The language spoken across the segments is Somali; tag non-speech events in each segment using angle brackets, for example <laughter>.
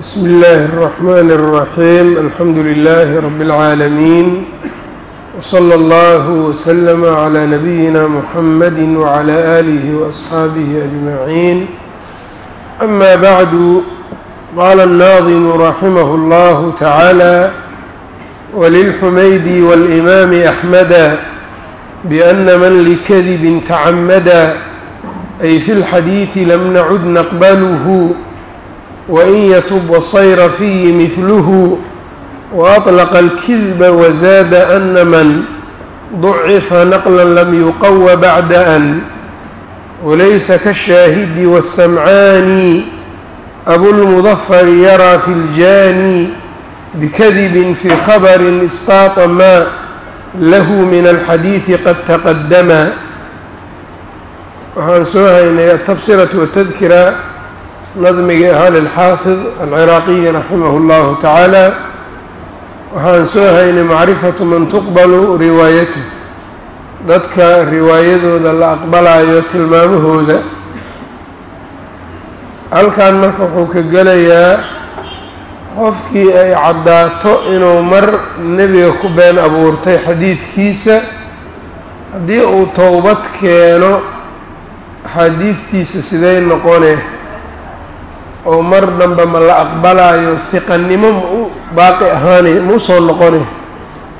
بsم الlh الرحmn الرحيم الحمd لله رب العاalمين وصلى الله وسلم عlى نبيina محمد وعlى آله وأصحاaبه أجمعين أmا bعd qال الناظم رحimه الله تعالى وللحمyدي والإmام أحمدا بأن mن لkذب تcmدا أي في الxadيiث lm نcd نqبlه wain yatub wasayra fiihi midluhu waatlaqa alkidba wazaada ana man ducifa naqlan lam yuqawa bacda an walaysa kashaahidi wasamcaani abulmudafari yaraa fi ljaani bikadibin fii khabarin isqaata maa lahu min alxadiidi qad taqadama waxaan soo haynay atafsiratu watadkira nadmigii ahaa lilxaafid alciraaqiyi raximah اllahu tacaala waxaan soo haynay macrifatu man tuqbalu riwaayatu dadka riwaayadooda la aqbalayo tilmaamahooda. Halkan marka wuxuu ka gelayaa qofkii ay caddaato inuu mar nebiga ku been abuurtay xadiidkiisa. Haddii uu towbad keeno axaadiidtiisa siday noqone oo mar dhanba ma la aqbalaayo hiqanimo ma u baaqi ahaanay ma u soo noqonay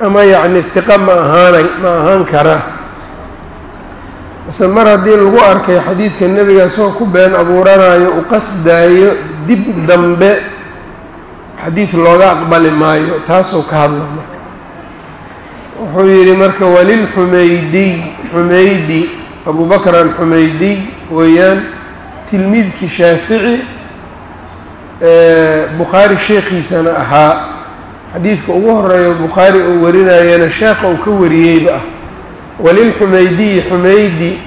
ama yacni hiqa ma ahaanay ma ahaan kara. Mase mar haddii lagu arkay xadiidka nebiga isagoo ku been abuuranayo u qasdaayo dib dambe xadiid looga aqbali maayo taasuu ka hadla marka. Wuxuu yidhi marka walilxumeydiy xumeydi abubakr alxumeydiy weeyaan tilmiidkii shaafici bukhaari sheekhiisana ahaa. Xadiidka ugu horeeyo bukhaari uu warinayana sheekha uu ka wariyeyba ah. Walilxumeydiyi xumeydi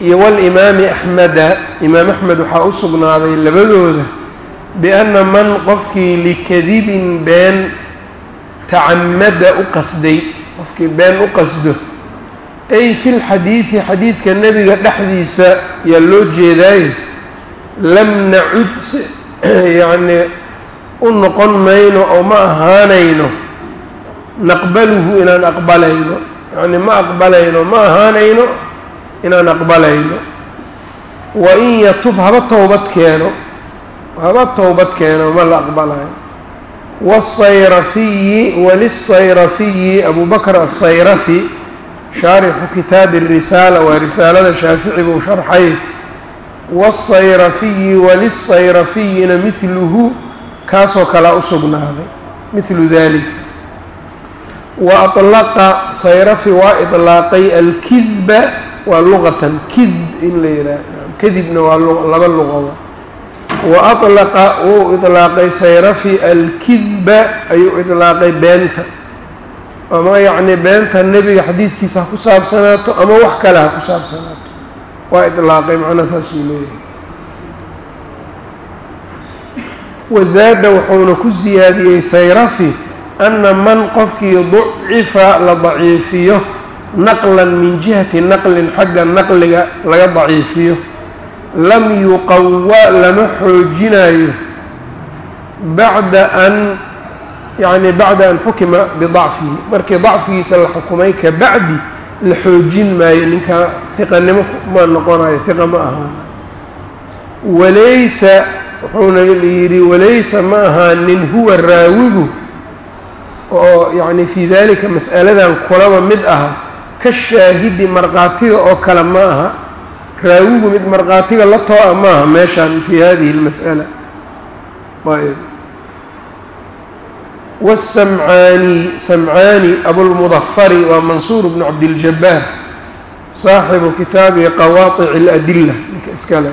iyo walimaami axmeda imaam axmed waxaa u sugnaaday labadooda bianna man qofkii likadibin been tacamada u qasday qofkii been u qasdo ay fi lxadiidi xadiidka nebiga dhexdiisa yaa loo jeedaaye lam nacud <clears throat> yacni u noqon mayno oo ma ahaanayno naqbaluhu inaan aqbalayno. Yacni ma aqbalayno ma ahaanayno inaan aqbalayno. Wa in yatub haba towbad keeno. Haba towbad keeno ma la aqbalayo. Waasayrafiyi walisayrafiyi abu bakr asayrafi shaarixu kitaabi الrisaala waa risaalada shaafici buu sharxay waالsayrafiyi walissayrafiyina midluhu kaasoo kalea u sugnaaday midlu dalik wa aطlaqa sayrafi waa iطlaaqay alkidba waa luqatan kidb in la yidhaah kadibna waa laba luqoba wa aطlaqa wuu iطlaaqay sayrafi alkidba ayuu iطlaaqay beenta ama yacni beenta nebiga xadiidkiisa ha ku saabsanaato ama wax kale ha ku saabsanaato waa iطlaaqay macnaa saasuu leeyahay? Wazaada wuxuuna ku siyaadiyey sayrafi ana man qofkii ducifa la daciifiyo naqlan min jihati naqlin xagga naqliga laga daciifiyo lam yuqawa lama xoojinayo bacda an yacni bacda an xukima bidacfihi markii dacfigiisa la xukumay ka bacdi la xoojin maayo ninkaa hiqanimo ma noqonayo hiqa ma ahaan walaysa wuxuuna yidhi walaysa ma ahaanin huwa raawigu oo yacni fii dalika mas'aladan kulaba mid aha ka shaahidi markhaatiga oo kale ma aha. Raawigu mid markhaatiga la too-a ma aha meeshaan fii hadihi اlmas'ala ayb wالsamcaani samcaani abulmudafari waa mansuur bnu cabdiljabaar saaxibu kitaabi qawaaic اladila ninka iskale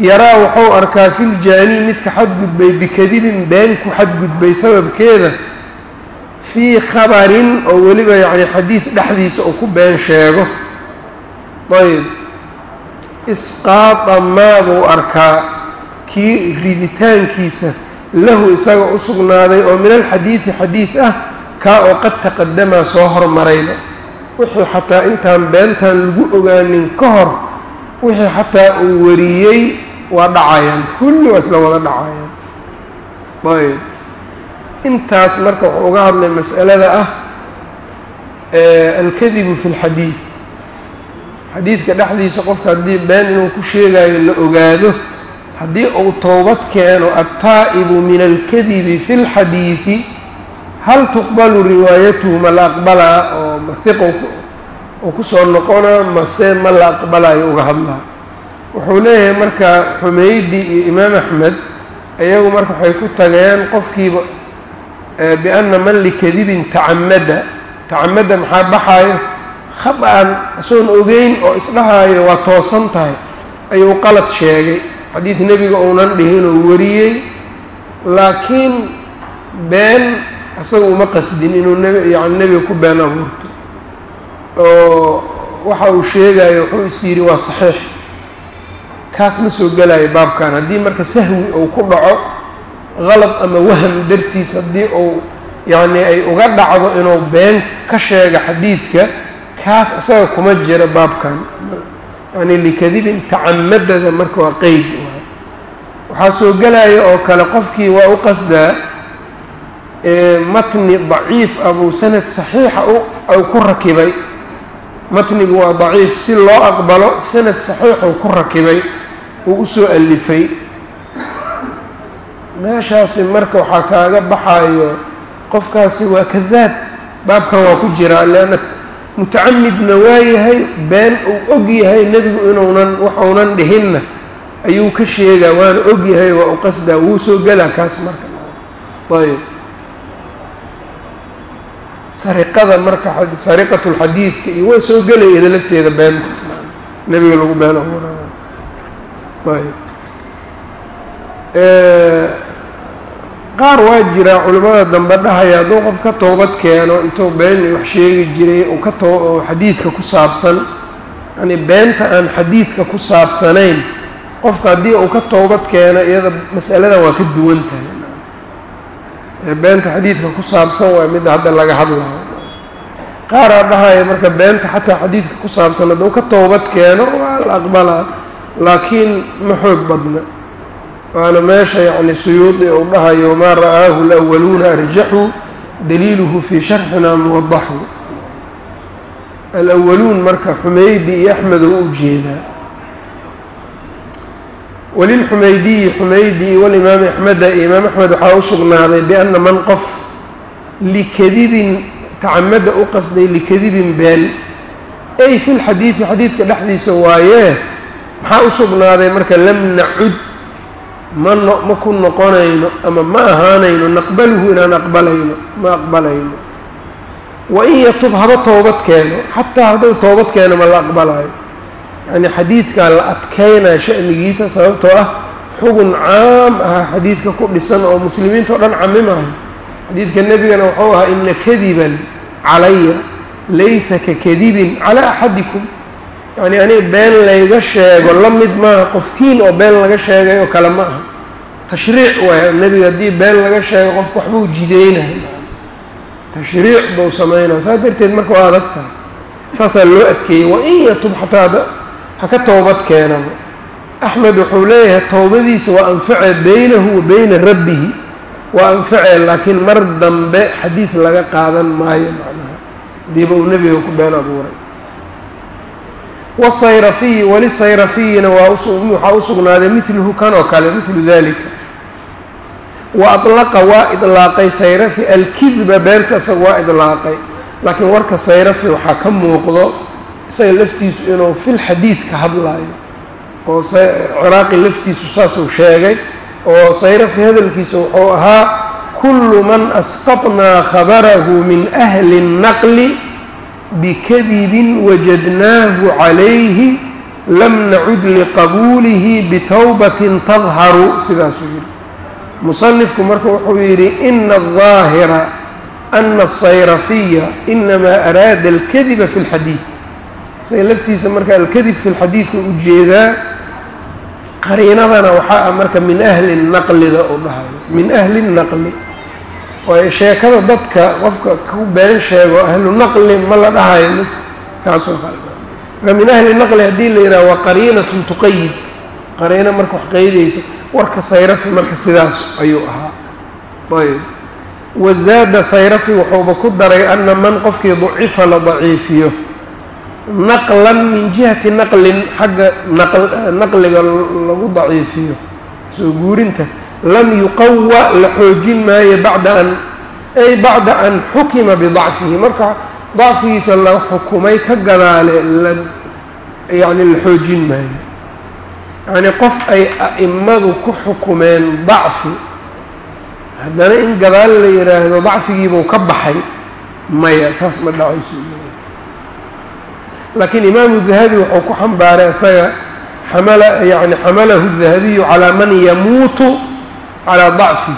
yaraa wuxuu arkaa fi ljaani midka xadgudbay bikadibin been ku xadgudbay sababkeeda fii khabarin oo weliba yacni xadiid dhexdiisa uu ku been sheego ayb isqaada maa buu arkaa kii riditaankiisa lahu isaga u sugnaaday oo min alxadiidi xadiid ah kaa oo qad taqadamaa soo hormarayba wixii xataa intaan beentan lagu ogaanin ka hor wixii xataa uu wariyey waa dhacayaan. Kulli waa isla wada dhacayaan. Ayb. Intaas marka wuxuu uga hadlay mas'alada ah alkadibu fi اlxadiid xadiidka dhexdiisa qofka haddii been inuu ku sheegayo la ogaado haddii uu towbad keeno altaa'ibu min alkadibi fi اlxadiidi hal tuqbalu riwaayatuhu ma la aqbalaa oo mahiqa uu ku soo noqona mase ma la aqbalayo uga hadlaa wuxuu leeyahay marka xumeydi iyo imaam axmed iyagu marka waxay ku tageen qofkiiba bianna man likadibin tacamada tacamada maxaa baxaayo? Khab-an isagoon ogeyn oo isdhahaayo waa toosan tahay ayuu qalad sheegay xadiid nebiga uunan dhihin oo wariyey laakiin been isaga uma qasdin inuu nb yani nebiga ku been abuurto. Oo waxa uu sheegayo wuxuu is yidhi waa saxiix. Kaas ma soo gelayo baabkan. Haddii marka sahwi uu ku dhaco qalad ama waham dartiis haddii uu yacni ay uga dhacdo inuu been ka sheega xadiidka kaas isaga kuma jira baabkan yani likadibin tacamadada marka waa qeyd. Waxaa soo gelaya oo kale qofkii waa u qasdaa matni daciif ah sanad saxiixa u ku rakibay. Matnigu waa daciif si loo aqbalo sanad saxiixuu ku rakibay uu u soo alifay. Meeshaasi marka waxaa kaaga baxayo qofkaasi waa kadaab baabkan waa ku jiraa leanna mutacamidna waa yahay been uu og yahay nebigu inuunan waxuunan dhihinna. Ayuu ka sheegaa waana og yahay waa u qasdaa wuu soo gelaa kaas marka. Ayb sariqada marka sariqatu lxadiidka iyo way soo gelayada lafteeda beenta. Nebiga lagu been abuuraayo ayb qaar waa jiraa culimmada dambe dhahaya hadduu qof ka toobad keeno intuu been wax sheegi jiray uu ka too xadiidka ku saabsan yani beenta aan xadiidka ku saabsanayn qofka haddii uu ka toobad keeno iyada masaladan waa ka duwan tahay. Beenta xadiidka ku saabsan waa midda hadda laga hadlayo. Qaaraa dhahaya marka beenta xataa xadiidka ku saabsan hadduu ka toobad keeno waa la aqbalaa laakiin ma xoog badna waana meesha yacni suyuudi uu dhahayo maa ra'aahu alawaluuna arjaxuu daliiluhu fii sharxina muwadaxu alawaluun marka xumeydi iyo axmed oo u jeedaa walilxumeydiyi xumeydi walimaami axmeda iyo imaam axmed waxaa u sugnaaday bianna man qof likadibin tacamada u qasday likadibin been. Ay fi lxadiidi xadiidka dhexdiisa waayee maxaa u sugnaaday marka lam nacud ma no ma ku noqonayno ama ma ahaanayno naqbaluhu inaan aqbalayno ma aqbalayno. Wa in yatub haba toobad keeno xataa hadduu toobad keeno ma la aqbalayo yacni xadiidkaa la adkeynaya sha'nigiisa sababtoo ah xugun caam ah xadiidka ku dhisan oo muslimiinta o dhan camimayo xadiidka nebigana wuxuu ahaa ina kadiban calaya laysa ka kadibin calaa axadikum yacni aniga been layga sheego la mid maaha qofkiin oo been laga sheegay oo kale ma aha. Tashriic waaya nebiga haddii been laga sheego qofka waxbuu jideynaya tashriic buu sameynaya saas darteed marka waa adag tahay saasaa loo adkeeyey. Wa in yatub xataa ha ka toobad keenaba axmed wuxuu leeyahay towbadiisa waa anface beynahu wa beyna rabbihi. Waa anfacee laakiin mar dambe xadiid laga qaadan maayo macnaha. Hadiiba uu nebiga ku been abuuray wasayrafiyi weli sayrafiyina waa waxaa u sugnaaday midluhu kan oo kale midlu dalika wa adlaqa waa idlaaqay sayrafi alkidba beenta isaga waa idlaaqay laakiin warka sayrafi waxaa ka muuqdo isaga laftiisu inuu fil xadiid ka hadlaayo oo ciraaqi laftiisu saasuu sheegay oo sayrafi hadalkiisa wuxuu ahaa kullu man asqatnaa khabarahu min ahli الnaqli bikadibin wajadnaahu calayhi lam nacud liqabuulihi bitowbatin tadharu sidaasuu yidhi musanifku marka wuxuu yidhi ina aldaahira ana asayrafiya inamaa araada alkadiba fi lxadiid isaga laftiisa marka alkadib fi lxadiidka u jeedaa qariinadana waxaa ah marka min ahli naqlida u dhahayo min ahli naqli waayo sheekada dadka qofka ku been sheego ahlu naqli ma la dhahayo mid kaasoo kale. Min ahli naqli haddii la yidhaha waa qariinatun tuqayid qariino marka wax qeydaysa warka sayrafi marka sidaas ayuu ahaa. Ayb wazaada sayrafi wuxuuba ku daray ana man qofkii dacifa la daciifiyo. Naqlan min jihati naqlin xagga naqliga lagu daciifiyo. Soo guurinta lam yuqawa la xoojin maayo bacda an ay bacda an xukima bidacfihi. Marka dacfigiisa la xukumay ka gadaale la yacni la xoojin maayo yacni qof ay a'imadu ku xukumeen dacfi haddana in gadaal la yidhaahdo dacfigiibuu ka baxay maya saas ma dhacayso. Laakiin imaamu dahabi wuxuu ku xambaaray isaga xamala yani xamalahu dahabiyu calaa man yamuutu calaa dacfihi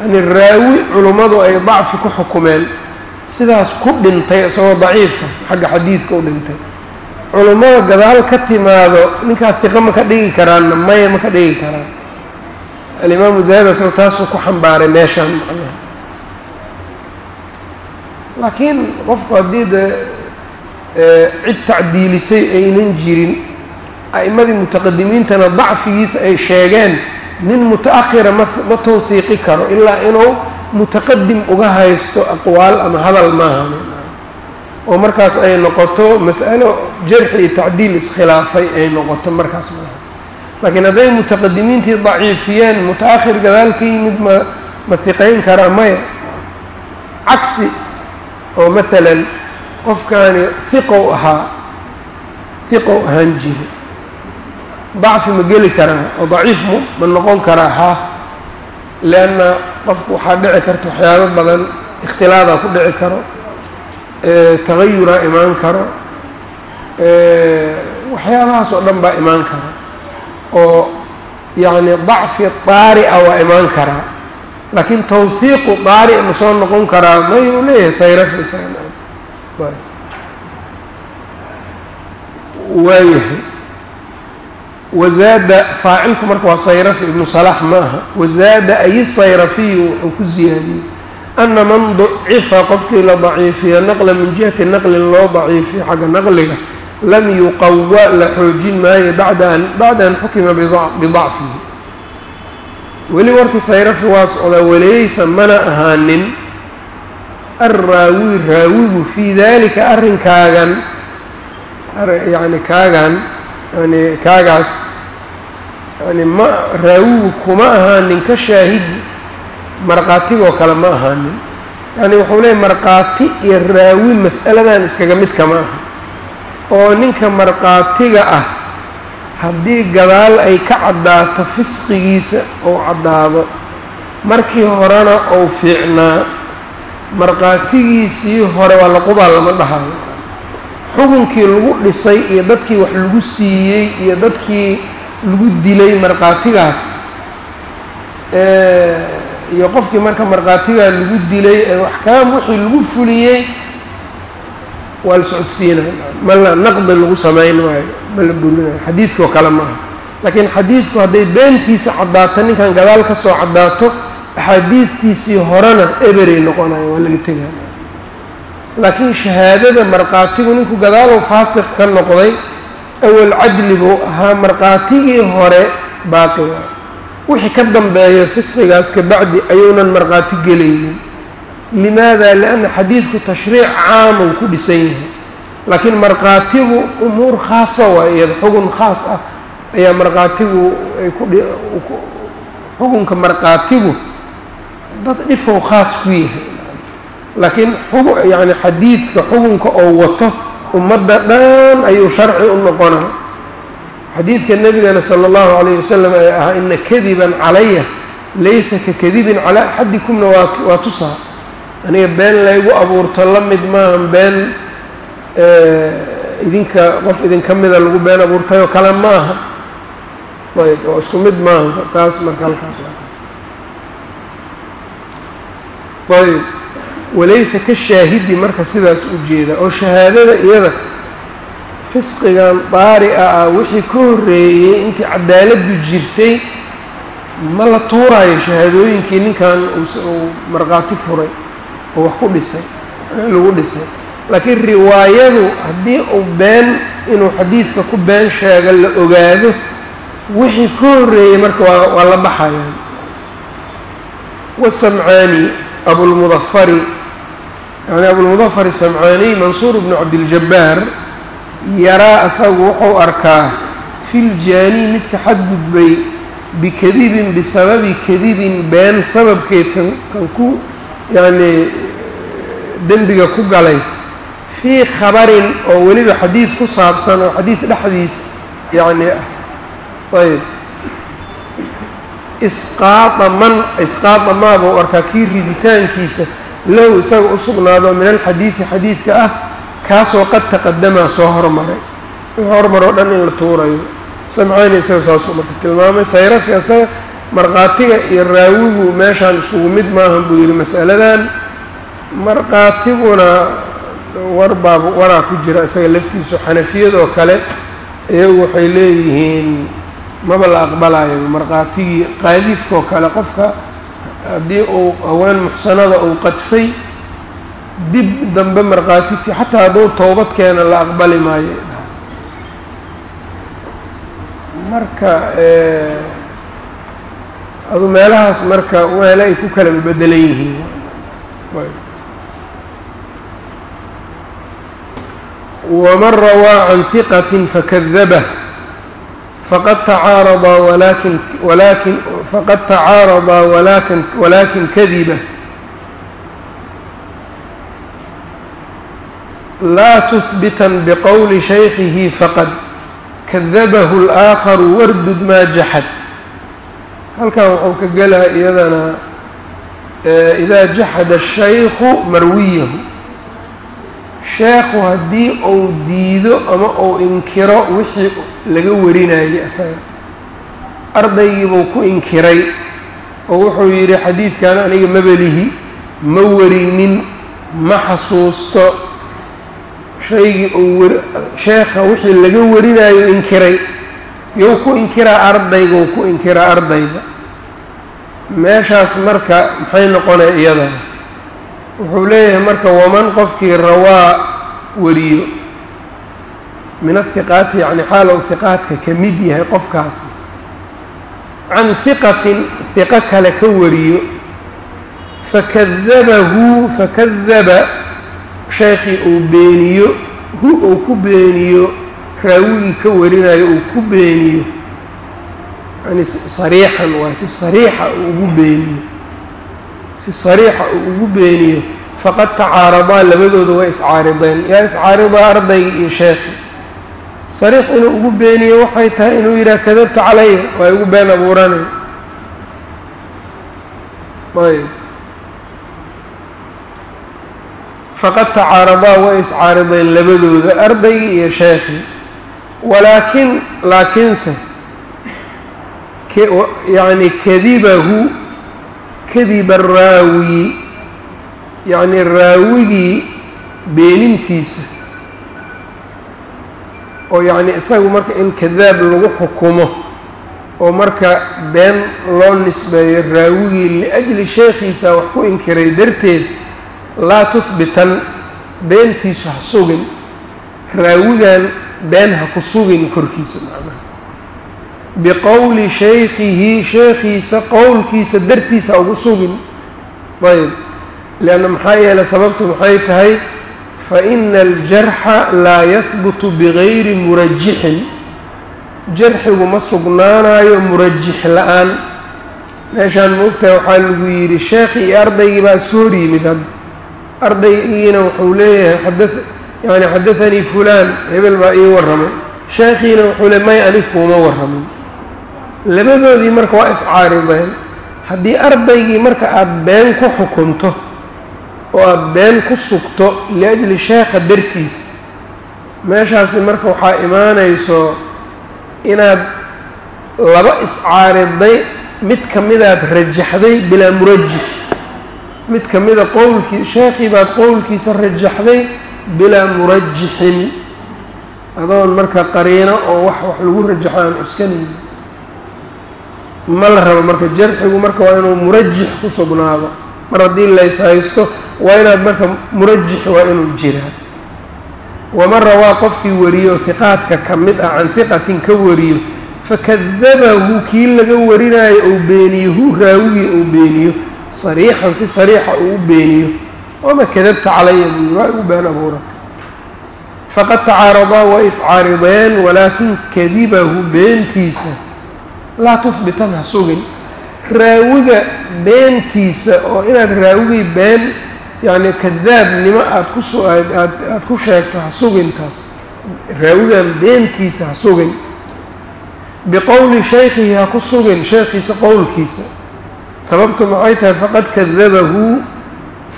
yani raawi culummadu ay dacfi ku xukumeen sidaas ku dhintay isagoo daciifa xagga xadiidka u dhintay. Culummada gadaal ka timaado ninkaas hiqo ma ka dhigi karaanna maya ma ka dhigi karaan. Alimaamu dahabi isagoo taasuu ku xambaaray meeshaan macnaha. Laakiin qofku haddii de cid tacdiilisay aynan jirin a'immadii mutaqadimiintana dacfigiisa ay sheegeen nin muta-akhira ma tawhiiqi karo ilaa inuu mutaqadim uga haysto aqwaal ama hadal maaha. Oo markaas ay noqoto mas'alo jarxi iyo tacdiil iskhilaafay ay noqoto markaas maaha. Laakiin hadday mutaqadimiintii daciifiyeen muta-akhir gadaal ka yimid ma ma hiqayn karaa maya. Cagsi oo maalan qofkaani hiqow ahaa hiqow ahaan jiri dacfi ma geli karaa oo daciif ma noqon karaa haa leanna qofku waxaa dhici karta waxyaabo badan ikhtilaadaa ku dhici karo tagayuraa imaan karo waxyaabahaas oo dhan baa imaan kara. Oo yacni dacfi daari'a waa imaan karaa laakiin tawhiiqu daari' ma soo noqon karaa mayuu leeyahay sayrafi waayahay wazaada faacilku marka waa sayrafi ibnu salax ma aha wazaada ay sayrafiyu wuxuu ku ziyaadiyey. Ana man ducifa qofkii la daciifiyo naqla min jihati naqlin loo daciifiyo xagga naqliga lam yuqawa la xoojin maayo bacda an xukima bidacfihi weli warkii sayrafi waa socdaa waleysa mana ahaanin. Alraawi raawigu fii dalika arrinkaagan yani kaagan yani kaagaas yani ma raawigu kuma ahaanin ka shaahidi markaatigoo kale ma ahaanin. Yani wuxuu leeyahy markhaati iyo raawi mas'aladan iskaga mid kama aha. Oo ninka markhaatiga ah haddii gadaal ay ka caddaato fisqigiisa ou caddaado markii horena ou fiicnaa markhaatigiisii hore waa laqubaa lama dhahayo xukunkii lagu dhisay iyo dadkii wax lagu siiyey iyo dadkii lagu dilay markhaatigaas iyo qofkii marka markhaatigaa lagu dilay ee axkaam wixii lagu fuliyey waa la socodsiinaya ma la naqdi lagu samayn maayo ma la burinayo xadiidkoo kale maaha laakiin xadiidku hadday beentiisa caddaato ninkan gadaal ka soo caddaato axaadiidtiisii horena eberay noqonayo waa laga tegaya laakiin shahaadada markhaatigu ninku gadaalow faasiq ka noqday awal cadli buu ahaa markhaatigii hore baaqi waay wixii ka dambeeya fisqigaas ka bacdi ayuunan markhaati gelaynin. Limaada lianna xadiidku tashriic caamuu ku dhisan yahay. Laakiin markhaatigu umuur khaasa waa iyada xugun khaas ah ayaa markhaatigu ay ku xukunka markhaatigu dad dhifow khaas ku yahay laakiin xug yacni xadiidka xukunka oo wato ummadda dhan ayuu sharci u noqonaa. Xadiidka nebigana sala allahu calayh wasalam ee ahaa ina kadiban calaya laysa ka kadibin calaa axadikumna waa waa tusaa. Aniga been laygu abuurto la mid maahan been idinka qof idinka mida lagu been abuurtayoo kale ma aha ayb oo isku mid maaha taas marka halkaas. Ayb walaysa ka shaahidi marka sidaas u jeeda oo shahaadada iyada fisqigan daari'a ah wixii ka horreeyey intii cadaaladdu jirtay ma la tuuraayo shahaadooyinkii ninkan uu markhaati furay oo wax ku dhisay lagu dhisay. Laakiin riwaayadu haddii uu been inuu xadiidka ku been sheego la ogaado wixii ka horreeyey marka waa waa la baxayaan wasamcaani abulmudafari yani abulmudafar isamcaaniy mansuur bnu cabdiljabaar yaraa asagu wuxuu arkaa filjaani midka xadgudbay bikadibin bisababi kadibin been sababkeed kan kan ku yacnii dembiga ku galay. Fii khabarin oo weliba xadiid ku saabsan oo xadiid dhexdiis yacni ah ayb isqaada man isqaada maabuu arkaa kii riditaankiisa lahu isaga u sugnaado min alxadiidi xadiidka ah kaasoo qad taqadamaa soo hormaray. Wixii hormaroo dhan in la tuurayo. Samcaani isaga saasuu marka tilmaamay sayrafi isaga markhaatiga iyo raawigu meeshaan iskugu mid maahan buu yidhi mas'aladan. Markhaatiguna war baa waraa ku jira isaga laftiisu xanafiyadoo kale iyagu waxay leeyihiin maba la aqbalayo markhaatigii qaadifkoo kale qofka haddii uu haween muxsanada uu qadfay dib dambe markhaatiti xataa hadduu towbad keena la aqbali maayo marka adu meelahaas marka meele ay ku kala bedelan yihiin. Waman rawaa can hiqatin fakadabah faqad tacaaradaa walakin walakin faqad tacaaradaa walakin walakin kadiba laa tuhbitan biqowli shaykihi faqad kadabahu اlآakharu wardud maa jaxad halkan wuxuu ka gelaa iyadana idaa jaxada الshayku marwiyahu sheekhu haddii uu diido ama uu inkiro wixii laga warinayay isaga ardaygiibuu ku inkiray oo wuxuu yidhi xadiidkan aniga mabelihi ma warinin ma xasuusto. Shaygii uu wari sheekha wixii laga warinayo inkiray yow ku inkiraa ardaygou ku inkiraa ardayga meeshaas marka maxay noqonaya iyadana wuxuu leeyahay marka waman qofkii rawaa wariyo min ahiqaati yacni xaal ou hiqaadka ka mid yahay qofkaasi can hiqatin hiqo kale ka wariyo fakadabahu fakadaba sheekhii uu beeniyo hu uu ku beeniyo raawigii ka warinayo uu ku beeniyo yani sariixan waa si sariixa uu ugu beeniyo si sariixa uu ugu beeniyo faqad tacaaradaa labadooda waa iscaarideen yaa iscaaridaa ardaygii iyo sheekhi. Sariix inuu ugu beeniyo waxay tahay inuu yidhaha kadabta calaya waa igu been abuuranay ayb faqad tacaaradaa way iscaarideen labadooda ardaygii iyo sheekhii walaakin laakiinse yacni kadibahu kadiba raawi yacni raawigii beenintiisa oo yacni isagu marka in kadaab lagu xukumo oo marka been loo nisbeeyo raawigii liajli sheekhiisa wax ku inkiray darteed laa tuhbitan beentiisu ha sugin raawigan been ha ku sugin korkiisa macnaha biqowli shaykhihi sheekhiisa qowlkiisa dartiisa ugu sugin. Ayb. Lianna maxaa yeelay sababtu maxay tahay? Fa ina aljarxa laa yahbutu bigayri murajixin jarxigu ma sugnaanayo murajix la'aan. Meeshaan ma ogtahay waxaa lagu yidhi sheekhii iyo ardaygii baa isku hor yimid hadda ardaygiina wuxuu leeyahay xada yani xadathanii fulaan hebel baa ii warramay. Sheekhiina wuxuu le may anig kuuma warramin labadoodii marka waa iscaarideen haddii ardaygii marka aada been ku xukunto oo aada been ku sugto liajli sheekha dartiis meeshaasi marka waxaa imaanayso inaad laba iscaariday mid ka midaad rajaxday bilaa murajix mid ka mida qowlkii sheekhii baad qowlkiisa rajaxday bilaa murajixin adoon marka qariino oo wax wax lagu rajaxo aan cuskanayni ma la rabo marka jarxigu marka waa inuu murajix ku sugnaado. Mar haddii lays haysto waa inaad marka murajix waa inuu jiraa. Waman rawaa qofkii wariyo hiqaadka ka mid ah can hiqatin ka wariyo fakadabahu kii laga warinaayo ou beeniyo hu raawigii ou beeniyo sariixan si sariixa uu u beeniyo. Wama kadabta calaya buuyi waa igu been abuuratay faqad tacaaradaa way iscaarideen walaakin kadibahu beentiisa laa tuhbitan ha sugin. Raawiga beentiisa oo inaad raawigii been yacni kadaabnimo aada ku su aad aada ku sheegto ha sugintaas raawigan beentiisa ha sugin. Biqowli shaykhihi ha ku sugin sheekhiisa qowlkiisa. Sababtu maxay tahay? Faqad kadabahu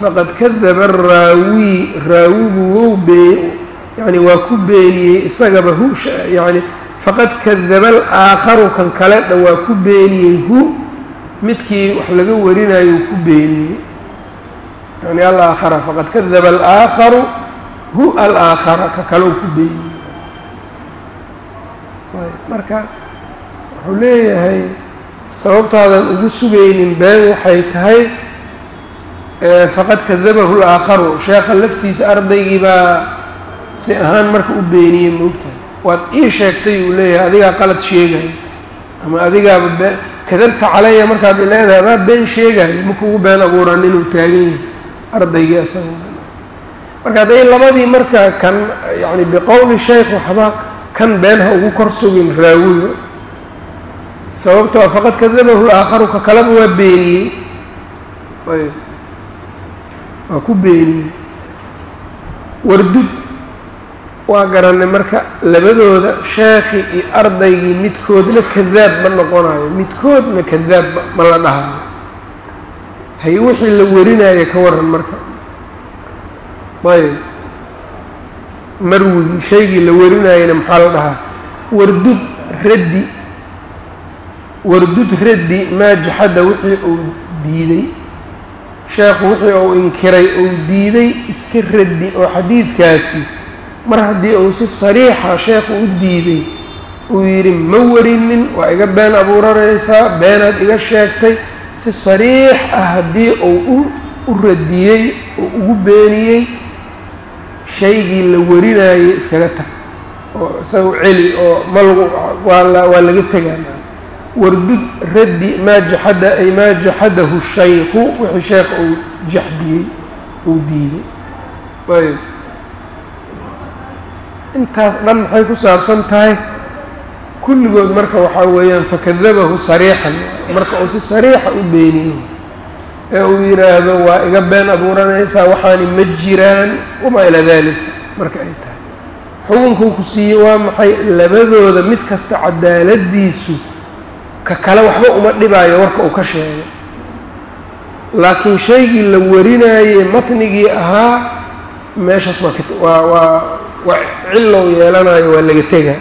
faqad kadaba araawi raawigu wou bee yani waa ku beeniyey isagaba hu yani faqad kadaba alaakharu kan kale dha waa ku beeniyey hu midkii wax laga warinayo ku beeniyey. Yani alaakhara faqad kadaba alaakharu hu alaakhara ka kaleu ku beeniyey. Marka wuxuu leeyahay sababtaadan ugu sugaynin been waxay tahay faqad kadabahu alaakharu sheekha laftiisa ardaygii baa si ahaan marka u beeniyey moogtahay waad ii sheegtay uu leeyahay adigaa qalad sheegayo ama adigaaba be kadabta calaya markaad leedahay adaa been sheegayo ma kugu been abuuran inuu taagan yahay ardaygii asaga. Marka hadday labadii marka kan yani biqowli shaykh waxba kan been ha ugu kor sugin raawiga sababtoo faqad kadabahu laakharu ka kaleba waa beeniyey. Ayb waa ku beeniyey. Wardud waa garanay marka labadooda sheekhi iyo ardaygii midkoodna kadaab ma noqonayo midkoodna kadaab ma la dhahayo. Hay wixii la warinayo ka waran marka. Ayb marwigii shaygii la warinayana maxaa la dhahaa? Wardud raddi. Wardud raddi maa wixii uu diiday. Sheekhu wixii uu inkiray uu diiday iska raddi oo xadiidkaasi mar haddii uu si sariixa sheekhu u diiday uu yidhi ma warinin waa iga been abuuranaysaa beenaad iga sheegtay. Si sariix ah haddii uu u radiyey oo ugu beeniyey shaygii la warinayay iskaga tag. Oo isaga celi oo ma lagu waa laga tegaa. Wardud raddi maa jaxada ay maa jaxadahu shaykhu wixii sheekh uu jaxdiyey uu diiday. Ayb intaas dhan maxay ku saabsan tahay? Kulligood marka waxaa weeyaan fakadabahu sariixan. Marka uu si sariixa u beeniyo ee uu yidhaahdo waa iga been abuuranaysaa waxaani ma jiraan. Wamaa ilaa dalika marka ay tahay. Xukunkuu ku siiyey waa maxay? Labadooda mid kasta cadaaladiisu ka kale waxba uma dhibaayo warka uu ka sheegay. Laakiin shaygii la warinaayey matnigii ahaa meeshaas waa waa waa waa cilow yeelanayo waa laga tegaa.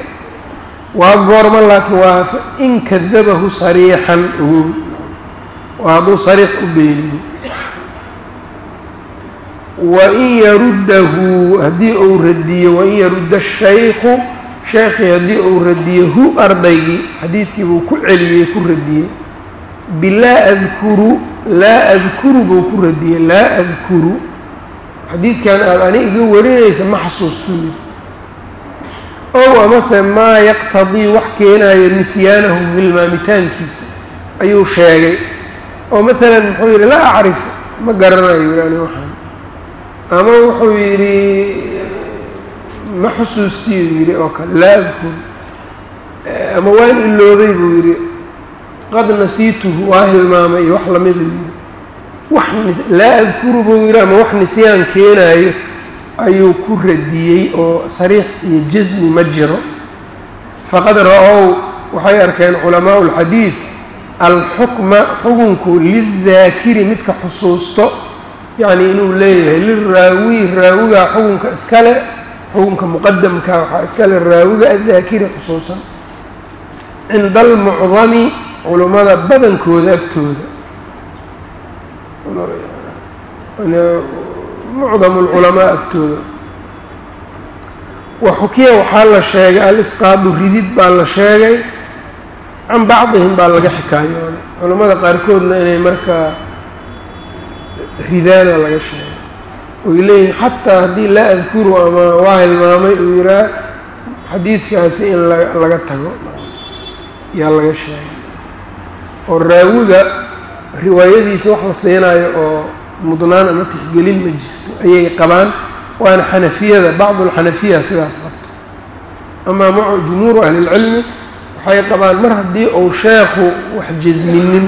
Waa goorma laakiin waa in kadabahu sariixan ogow waa hadduu sariix u beeniyo wain yaruddahu haddii uu radiyo wain yarudda shaykhu sheekhii haddii uu radiyo hu ardaygii xadiidkii buu ku celiyey ku radiyey bilaa adkuru laa adkuru buu ku radiyey laa adkuru xadiidkan aada ani iga warinaysa ma xasuustuyi ow amase maa yaqtadii wax keenayo nisyaanahu hilmaamitaankiisa ayuu sheegay. Oo maalan muxuu yidhi laa acrifu ma garanayo yidhi ani waxaan. Ama wuxuu yidhi ma xusuustiyuu yidhi oo kale laa adkur. Ama waan iloobay buu yidhi qad nasiituhu waa hilmaamay iyo wax lamiduu yidhi laa adkuru buu yidhi ama wax nisyaan keenaayo? Ayuu ku radiyey oo sariix iyo jasmi ma jiro. Faqad ra'ow waxay arkeen culamaau اlxadiid alxukma xukunku lidaakiri midka xusuusto yacni inuu leeyahay liraawi raawigaa xukunka iskale xukunka muqadamka waxaa iskale raawiga addaakiri xusuusan. Cinda almucdami culummada badankooda agtooda mucdamu lculamaa agtooda. Wa xukiya waxaa la sheegay al-isqaadu ridid baa la sheegay can bacdihim baa laga xikaayooday culammada qaarkoodna inay markaa ridaana laga sheegay. Oy leeyihiin xataa haddii laa adkuru ama waa hilmaamay uu yihaa xadiidkaasi in laga tago yaa laga sheegay. Oo raawiga riwaayadiisa wax la siinayo oo mudnaan ama tixgelin ma jirto ayay qabaan waana xanafiyada bacdu alxanafiya sidaas qabto. Amaa maca jumhuuru ahlilcilmi waxay qabaan mar haddii uu sheekhu wax jasminin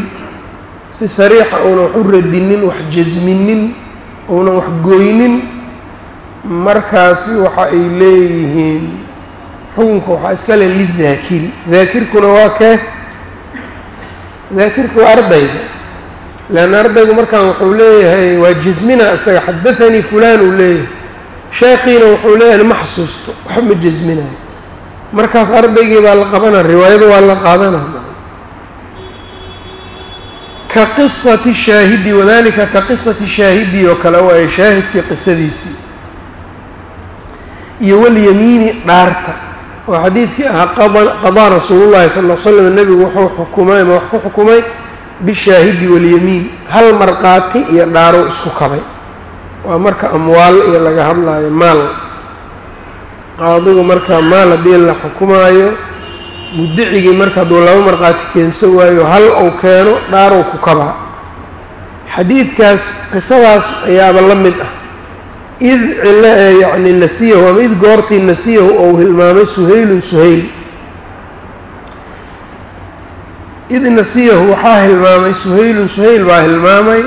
si sariixa uunan wax u radinin wax jasminin uunan wax gooynin markaasi waxa ay leeyihiin xukunka waxaa iska le lidaakiri daakirkuna waa kee? Daakirka waa ardayga leanna ardaygu markaan wuxuu leeyahay waa jasmina isaga xadathanii fulaan uu leeyahay. Sheekhiina wuxuu leeyahay ma xasuusto waxba ma jasminayo markaas ardaygii baa la qabana riwaayada waa la qaadana ka qisati shaahidi wadalika ka qisati shaahidi oo kale waaye shaahidkii qisadiisii iyo walyamiini dhaarta oo xadiidkii ahaa qadaa rasuulu llahi sal l slam nebigu wuxuu xukumay ama wax ku xukumay bishaahidi walyamiin hal marqaati iyo dhaaro isku kabay. Waa marka amwaal iyo laga hadlaayo maal. Qaadigu markaa maal haddii la xukumaayo mudicigii marka hadduu laba markhaati keensan waayo hal uu keeno dhaarow ku kabaa. Xadiidkaas qisadaas ayaaba la mid ah. Id cilo yacni nasiyahu ama id goortii nasiyahu ou hilmaamay suhaylun suhayl id nasiyahu waxaa hilmaamay suhaylun suhayl baa hilmaamay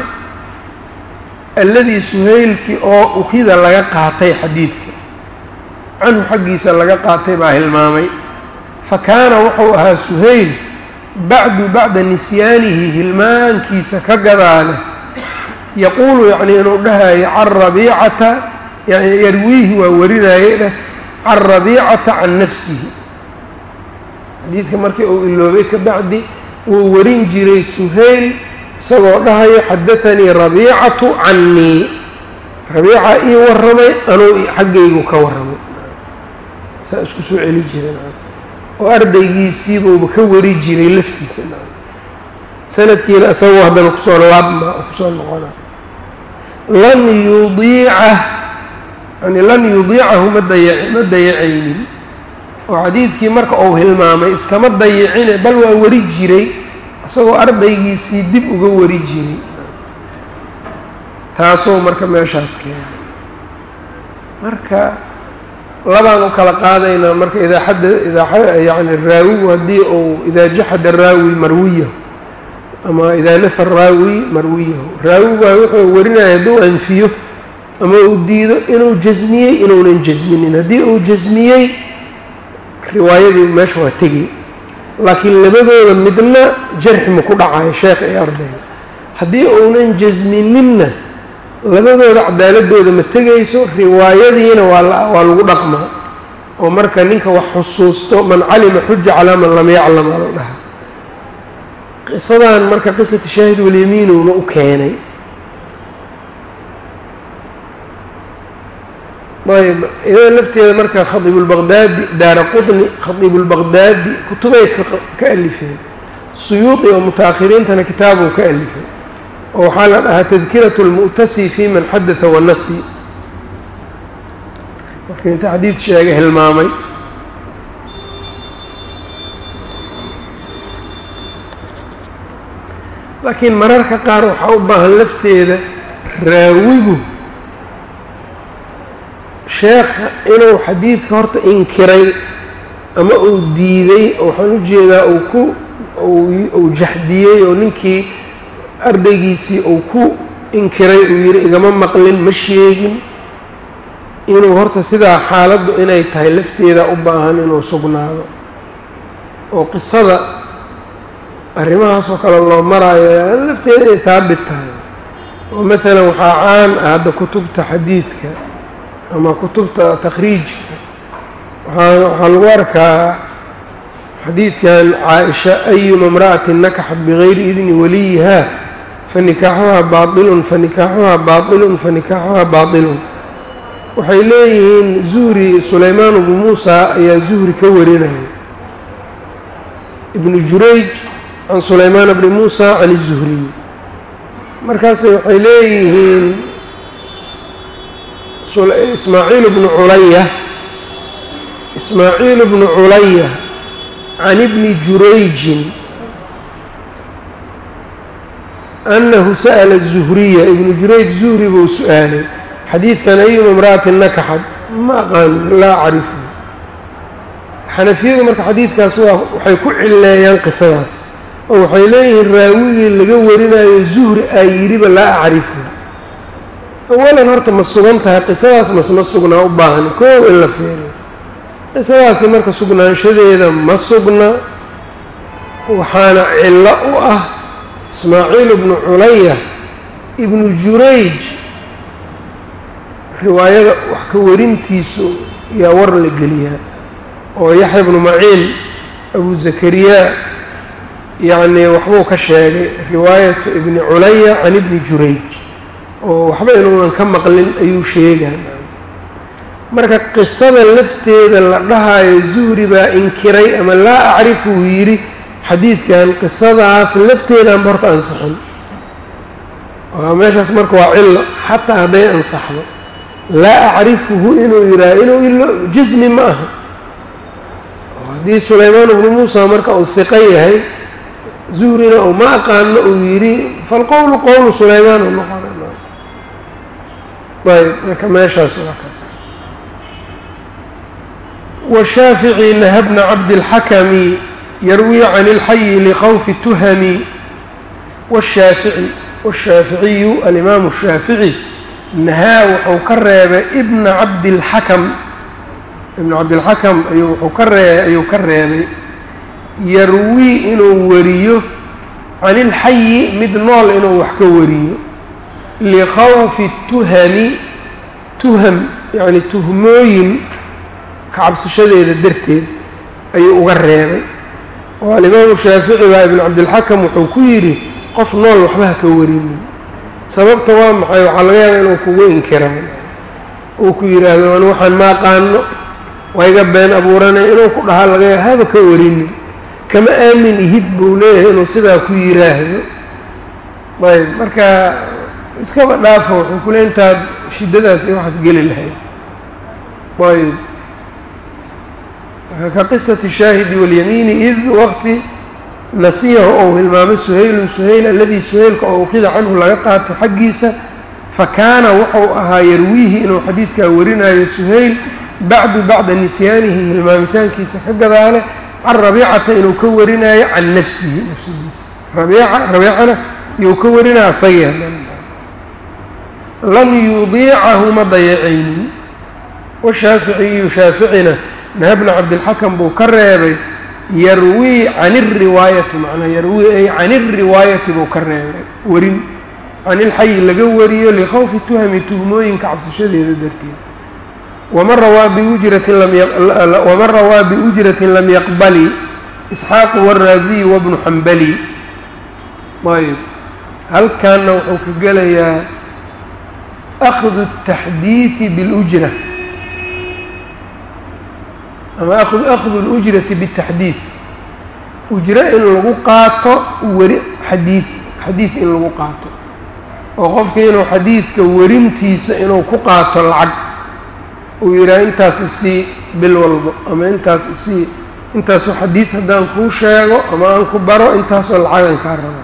alladii suhaylkii oo ukhida laga qaatay xadiidka canhu xaggiisa laga qaatay baa hilmaamay fa kaana wuxuu ahaa suhayl bacdu bacda nisyaanihi hilmaankiisa ka gadaale yaquulu yacnii inuu dhahayo can rabiicata yani yarwiihi waa warinaaye dheh can rabiicata can nafsihi xadiidka markii uu iloobay ka bacdi wuu warin jiray suhayl isagoo dhahayo xadathanii rabiicatu cannii. Rabiica ii warramay anuu xaggaygu ka warramay. Saa isku soo celi jiray oo ardaygiisiibuuba ka wari jiray laftiisa sanadkiina isagoo haddana ku soo laabma ku soo noqona. Lan yudiica yani lan yudiicahu ma dayacaynin oo xadiidkii marka uu hilmaamay iskama dayicine bal waa wari jiray isagoo ardaygiisii dib uga wari jiray. Taasoo marka meeshaas keenay marka labaan u kala qaadaynaa marka idaa xadda idaa yani raawigu haddii uu idaa jaxada raawi marwiyahu ama idaa nafa raawi marwiyahu raawigaa wuxuu warinaya hadduu anfiyo ama uu diido inuu jasmiyey inuunan jasminin. Haddii uu jasmiyey riwaayadii meesha waa tegay laakiin labadooda midna jarxi ma ku dhacayo sheekha iyo ardayga. Haddii uunan jasmininna labadooda cadaaladooda ma tegayso riwaayadiina waa lagu dhaqmaa. Oo marka ninka wax xusuusto man calima xuja calaa man lam yaclam aa la dhaha qisadan marka qisati shaahid walyamiinowna u keenay ayb iyada lafteeda marka khadiibulbaqdaadi daara qutni khadiibulbaqdaadi kutubay ka alifeen. Suyuudi oo muta-akhiriintana kitaabuu ka alifay oo waxaa la dhahaa tadkiratu lmu'tasi fi man xadatha wanasi qofka inta xadiid sheega hilmaamay. Laakiin mararka qaar waxaa u baahan lafteeda raawigu sheekha inuu xadiidka horta inkiray ama uu diiday waxaan u jeedaa uu ku uu jaxdiyey oo ninkii ardaygiisii uu ku inkiray uu yidhi igama maqlin ma sheegin inuu horta sidaa xaaladdu inay tahay lafteeda u baahan inuu sugnaado. oo qisada arrimahaas oo kale loo maraayo lafteeda inay haabit tahay. Oo maalan waxaa caan ah hadda kutubta xadiidka ama kutubta takhriijka waxaa lagu arkaa xadiidkan caa-isha ayuma imra'atin nakaxat bigayri idni waliyiha fanikaaxuhaa baailun fanikaaxuhaa baailun fanikaaxuhaa baailun waxay leeyihiin zuhri sulaymaan bnu muusa ayaa zuhri ka warinaya ibnu jurayj can sulaymaan bni muusa can izuhriy markaas waxay leeyihiin ismaaciil bnu culaya ismaaciil bnu culaya can ibni jurayjin annahu sa'la الzuhriya ibnu jurayj zuhri buu su'aalay xadiidkan ayuma imra'atin nakaxad ma aqaano laa acrifu xanafiyadu marka xadiidkaas waa waxay ku cileeyaan qisadaas oo waxay leeyihiin raawigii laga warinayo zuhri aa yidhiba laa acrifu awalan horta ma sugan tahay qisadaas masma sugnaa u baahan koow in la feeriyo qisadaasi marka sugnaanshadeeda ma sugna waxaana cillo u ah ismaaciil ibnu culaya ibnu jurayj. Riwaayada wax ka warintiisu yaa war la geliyaa oo yaxya ibnu maciin abu zakariya yacnii waxbuu ka sheegay riwaayatu ibni culaya can ibni jurayj oo waxba inuunan ka maqlin ayuu sheegaa marka qisada lafteeda la dhahayo zuhri baa inkiray ama laa acrifu yidhi xadiidkan qisadaas lafteedaanba horta ansaxin meeshaas marka waa cillo xataa hadday ansaxdo. Laa acrifuhu inuu yidhaaho inuu ilo jismi ma aha. Haddii sulaymaan ibnu muusa marka uu hiqo yahay zuhrina uu ma aqaano uu yidhi falqowlu qowlu sulaymaan ayb marka meeshaas waa kaas. Washaafici naha bna cabdilxakami yarwii can ilxayi likhawfi tuhami. Washaafici washaaficiyu alimaamu shaafici nahaa wuxuu ka reebay ibna cabdilxakam ibna cabdilxakam ayuu wuxuu ka ree ayuu ka reebay yarwii inuu wariyo can ilxayi mid nool inuu wax ka wariyo likhawfi tuhami tuham yacni tuhmooyin kacabsashadeeda darteed ayuu uga reebay oo alimaamu shaafici baa ibnu cabdilxakam wuxuu ku yidhi qof nool waxba ha ka warinin sababta waa maxay waxaa laga yaaba inuu kugu inkira uu ku yidhaahdo an waxaan ma aqaano wayga been abuuranay inuu ku dhahaa laga yaaba haba ka warinin kama aamin ihid buu leeyahay inuu sidaa ku yiraahdo ayb marka iskaba dhaafo wuxuu ku le intaad shiddadaas iyo waxaas geli lahayd. Ayb ka qisati shaahidi walyamiini id waqti nasiyahu ou hilmaamay suhaylun suhayl aladii suhaylka oo ukhida canhu laga qaatay xaggiisa fakaana wuxuu ahaa yarwiihi inuu xadiidkaa warinayo suhayl bacdu bacda nisyaanihi hilmaamitaankiisa ka gadaale can rabiicata inuu ka warinayo can nafsihi nafsidiisa rabiica rabiicana iyuu ka warinaya asagee lam yudiicahu ma dayacaynin. Washaaficiyu shaaficina naha bna cabdilxakam buu ka reebay yarwii can iriwaayati macnaa yarwii ay can iriwaayati buu ka reebay warin. Can ilxayi laga wariyo likhawfi tuhami tuhmooyinka cabsashadeeda darteed. Waman rawaa biujratin waman rawaa biujratin lam yaqbali isxaaqu waraasiyi wabnu xambali. Ayb halkaana wuxuu ka gelayaa akhdu الtaxdiidi biاlujra ama akhdu اlujrati bالtaxdiid ujro in lagu qaato weri xadiid xadiid in lagu qaato oo qofka inuu xadiidka werintiisa inuu ku qaato lacag uu yidhaha intaas isii bil walbo ama intaas isii intaasoo xadiid haddaan kuu sheego ama aan ku baro intaasoo lacagan kaa raba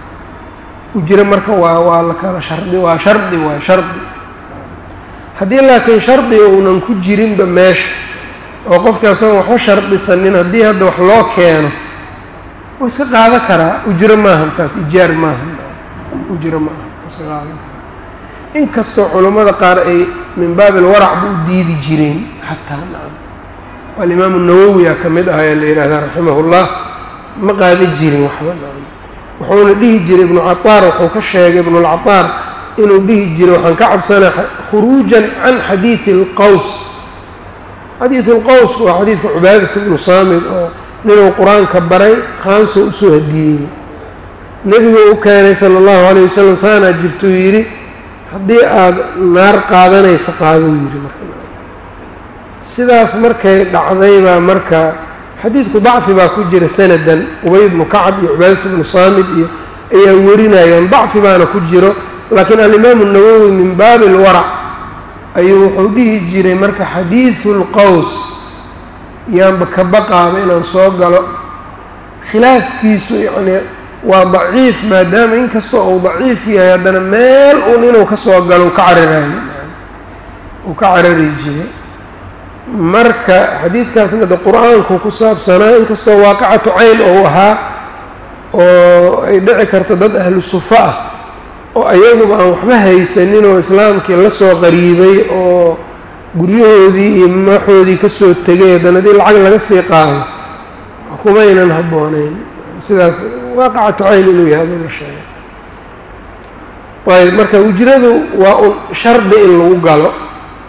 ujro marka waa waa la kala shardi waa shardi waa shardi haddii laakiin shardiga uunan ku jirinba meesha oo qofka waxba shardisanin haddii hadda wax loo keeno waa iska qaado karaa. Ujro maaha taas ijaar maaha ujro maaha iska qaadan karaa. Inkastoo culammada qaar ay min baabi alwaracba u diidi jireen xataa nacam. Alimaamu nawowiya ka mid ah ee la yidhahdaa raximah ma qaada jirin waxba nacam. Wuxuuna dhihi jiray ibnu cataar wuxuu ka sheegay ibnulcataar inuu dhihi jiray waxaan ka cabsanaa khuruujan can xadiidi alqaws. Xadiid alqaws waa xadiidka cubaadat ibnu saamid oo ninuu qur'aanka baray khaanso u soo hadiyeeyey nebigu u keenay sala allahu alayh wasalam saanaa jirtuu yidhi haddii aada naar qaadanayso qaaduu yidhi marka. Sidaas markay dhacday baa marka xadiidku dacfi baa ku jira sanadan. Ubay ibnu kacab iyo cubaadat ibnu saamid iyo ayaa warinayaan dacfi baana ku jiro laakiin alimaamu nawowi min baabi alwarac ayuu wuxuu dhihi jiray marka xadiidu lqaws yaanba ka baqaaba inaan soo galo. Khilaafkiisu yacnii waa daciif maadaama inkastoo uu daciif yahay haddana meel uun inuu ka soo galo ka cararayo uu ka carari jiray. Marka xadiidkaasna de qur'aanku ku saabsanaa inkastoo waaqicatu cayn ou ahaa oo ay dhici karto dad ahlu sufa ah oo ayaguba aan waxba haysanin oo islaamkii la soo qariibay oo guryahoodii iyo maxoodii ka soo tegay haddana haddii lacag laga sii qaado kumaynan habbooneyn sidaas waaqicatu cayn inuu yahay aduu la sheegay. Ayb marka ujradu waa un shardi in lagu galo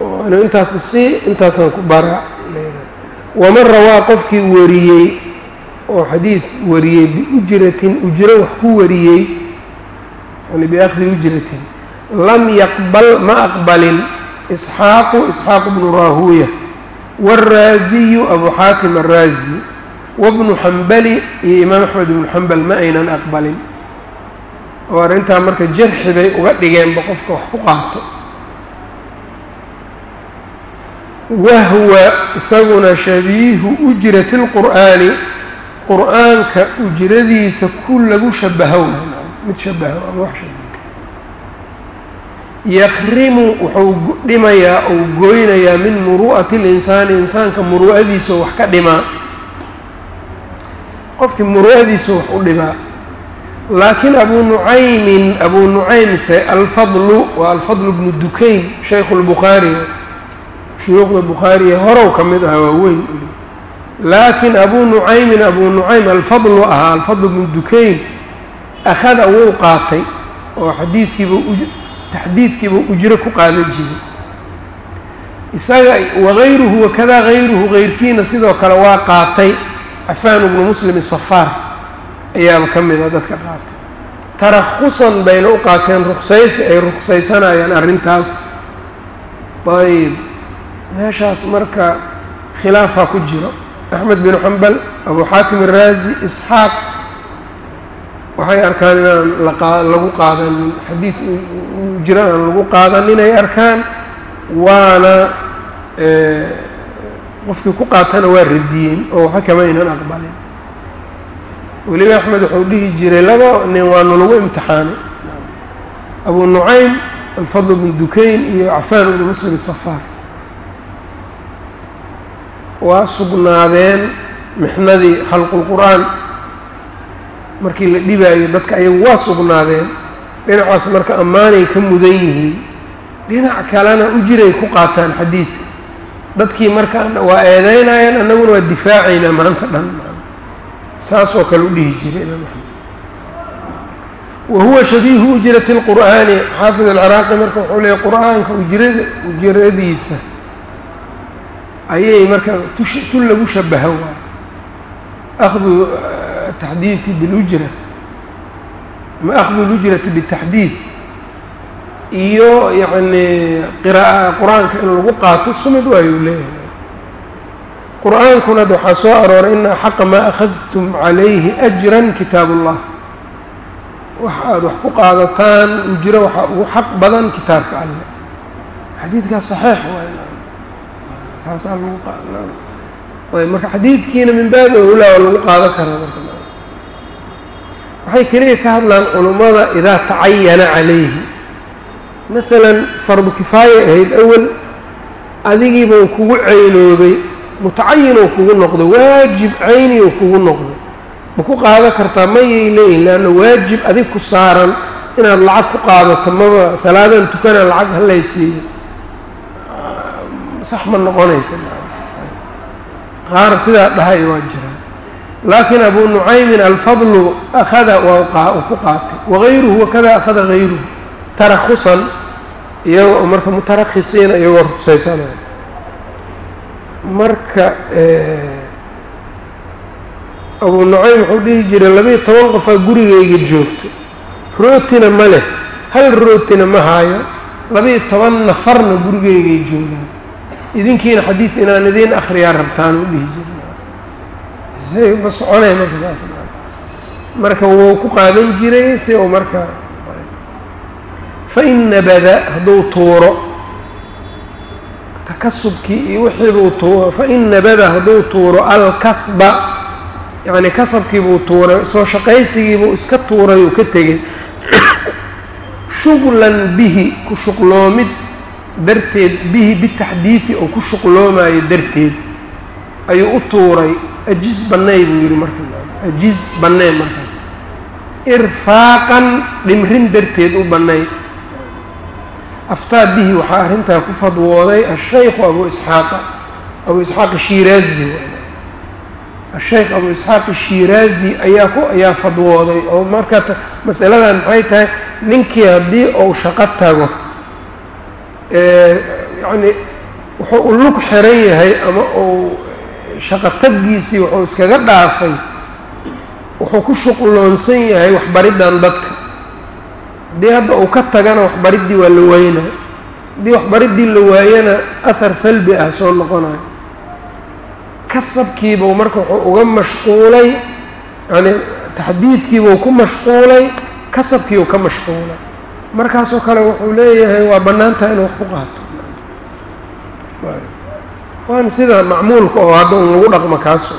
oo inu intaas sii intaasaan ku bara. Waman rawaa qofkii wariyey oo xadiid wariyey biujratin ujro wax ku wariyey yani biakhdi ujratin lam yaqbal ma aqbalin. Isxaaqu isxaaq bnu raahuuya. Wاlraaziyu abu xaatim araazi wabnu xambali iyo imaam axmed ibnu xambal ma aynan aqbalin. Oo arrintaa marka jarxi bay uga dhigeenba qofka wax ku qaato. Wahwa isaguna shabiihu ujrati اlqur'aani qur'aanka ujradiisa ku lagu shabaho mid shabaho ama wax shabaho yakrimu wuxuu dhimayaa ou goynayaa min muru'ati اlinsaani insaanka muru'adiisa wax ka dhimaa qofkii muru'adiisa wax u dhimaa laakiin abu nucaymin abu nucaymse alfadlu waa alfadlu bnu dukayn shaykhu lbukhaari shuyuukhda bukhaariye horow ka mid ahaa waa weyn laakiin abu nucaymin abu nucaym alfadlu ahaa alfadlu bnu dukayn akhada wuu qaatay oo xadiidkiiba taxdiidkiiba ujro ku qaadan jiray isaga wagayruhu wakadaa gayruhu gayrkiina sidoo kale waa qaatay cafaan bnu muslim safaar ayaaba ka mid a dadka qaatay tarahusan bayna u qaateen ruksaysi ay ruksaysanayaan arrintaas ayb meeshaas marka khilaafaa ku jiro axmed bin xambal abu xaatim araazi isxaaq waxay arkaan inaan lagu qaadanin xadiid ujro aan lagu qaadan inay arkaan waana qofkii ku qaatana waa radiyeen oo waxa kama aynan aqbalin. Weliba axmed wuxuu dhihi jiray laba nin waanu lagu imtixaanay. Abu nucaym alfadl bnu dukayn iyo cafaan bnu muslim safaar. Waa sugnaadeen mixnadii khalqulqur'aan markii la dhibaayo dadka ayagu waa sugnaadeen dhinacaas marka ammaanay ka mudan yihiin dhinac kalena ujiray ku qaataan xadiidka dadkii marka waa eedeynayaan annaguna waa difaacaynaa maanta dhan. Saasoo kale u dhihi jiray imaam axmed. Wa huwa shabiihu ujrati اlqur'aani xaafid alciraaqi marka wuxuu leeyay qur'aanka ujrada ujradiisa ayay marka tu lagu shabaha waay taxdiidi bilujra ama akhdu lujrati bitaxdiid iyo yacni qira'a qur'aanka in lagu qaato isku mid waayuu leeyahay qur'aankuna ad waxaa soo arooray ina axaqa maa akhadtum calayhi ajran kitaab ullah wax aada wax ku qaadataan ujro waxaa ugu xaq badan kitaabka alleh xadiidkaas saxiix waay kaasaa lagu ayb marka xadiidkiina min baabi owlaa waa lagu qaadan karaa marka waxay keliya ka hadlaan culummada idaa tacayana calayhi. Maalan fardu kifaaya ahayd awel adigiibau kugu caynoobay mutacayinuu kugu noqday waajib cayniuu kugu noqday. Ma ku qaadan kartaa mayay leeyihiin leanna waajib adig ku saaran inaad lacag ku qaadato maba salaadan tukanaa lacag halaysiiyo sax ma noqonaysa. Qaar sidaa dhahay waa jiraan laakiin abu nucaymin alfadlu akhada waa ku qaatay. Wagayruhu wakada akhada gayruhu tarahusan iyagoo marka mutarakhisiina iyagoo rugsaysanaya marka abu nucaym wuxuu dhihi jiray labiiyo toban qofaa gurigayga joogto. Rootina ma leh. Hal rootina ma haayo. Labiiyo toban nafarna gurigaygay joogaan. Idinkiina xadiid inaan idiin akhriyaa rabtaan u dhihi jiray ma soconay marka saas marka. Wuu ku qaadan jiray si uu marka fain nabada hadduu tuuro. Takasubkii iyo wixiibuu tuuro. Fain nabada hadduu tuuro alkasba. Yacni kasabkiibuu tuuray soo shaqaysigiibuu iska tuuray uu ka tegey. <coughs> Shuqlan bihi ku shuqloomid darteed bihi bitaxdiidi oo ku shuqloomayo darteed ayuu u tuuray ajiz bannay buu yidhi marka. Ajiz bannay markaas. Irfaaqan dhimrin darteed u bannay aftaa bihi waxaa arrintaa ku fadwooday ashaykhu abu isxaaqa abu isxaaq shiiraazi ashaykh abu isxaaq shiiraazi ayaa ku ayaa fadwooday oo marka masaladan maxay tahay ninkii haddii uu shaqo tago yacni wuxuu u lug xiran yahay ama uu shaqo taggiisii wuxuu iskaga dhaafay wuxuu ku shuqloonsan yahay waxbariddan dadka. Haddii hadda uu ka tagana waxbariddii waa la waynaa haddii waxbariddii la waayana ahar salbi ah soo noqonayo kasabkiibuu marka wuxuu uga mashquulay yacni taxdiidkiibuu ku mashquulay kasabkiibuu ka mashquulay. Markaasoo kale wuxuu leeyahay waa bannaantaha inuu wax ku qaato waana sida macmuulka oo hadda un lagu dhaqmo kaaso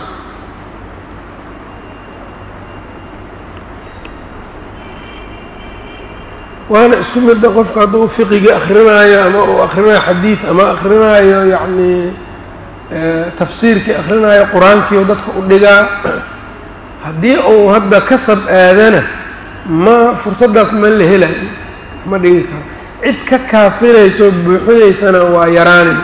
waana isku midda qofka hadduu fiqiga akrinaayo ama uu akrinaayo xadiid ama akrinaayo yacni tafsiirkii akrinaayo qur'aankii dadka u dhigaa haddii uu hadda kasab aadana ma fursaddaas ma la helayo ma dhigi karo. Cid ka kaafinaysoo buuxinaysana waa yaraanay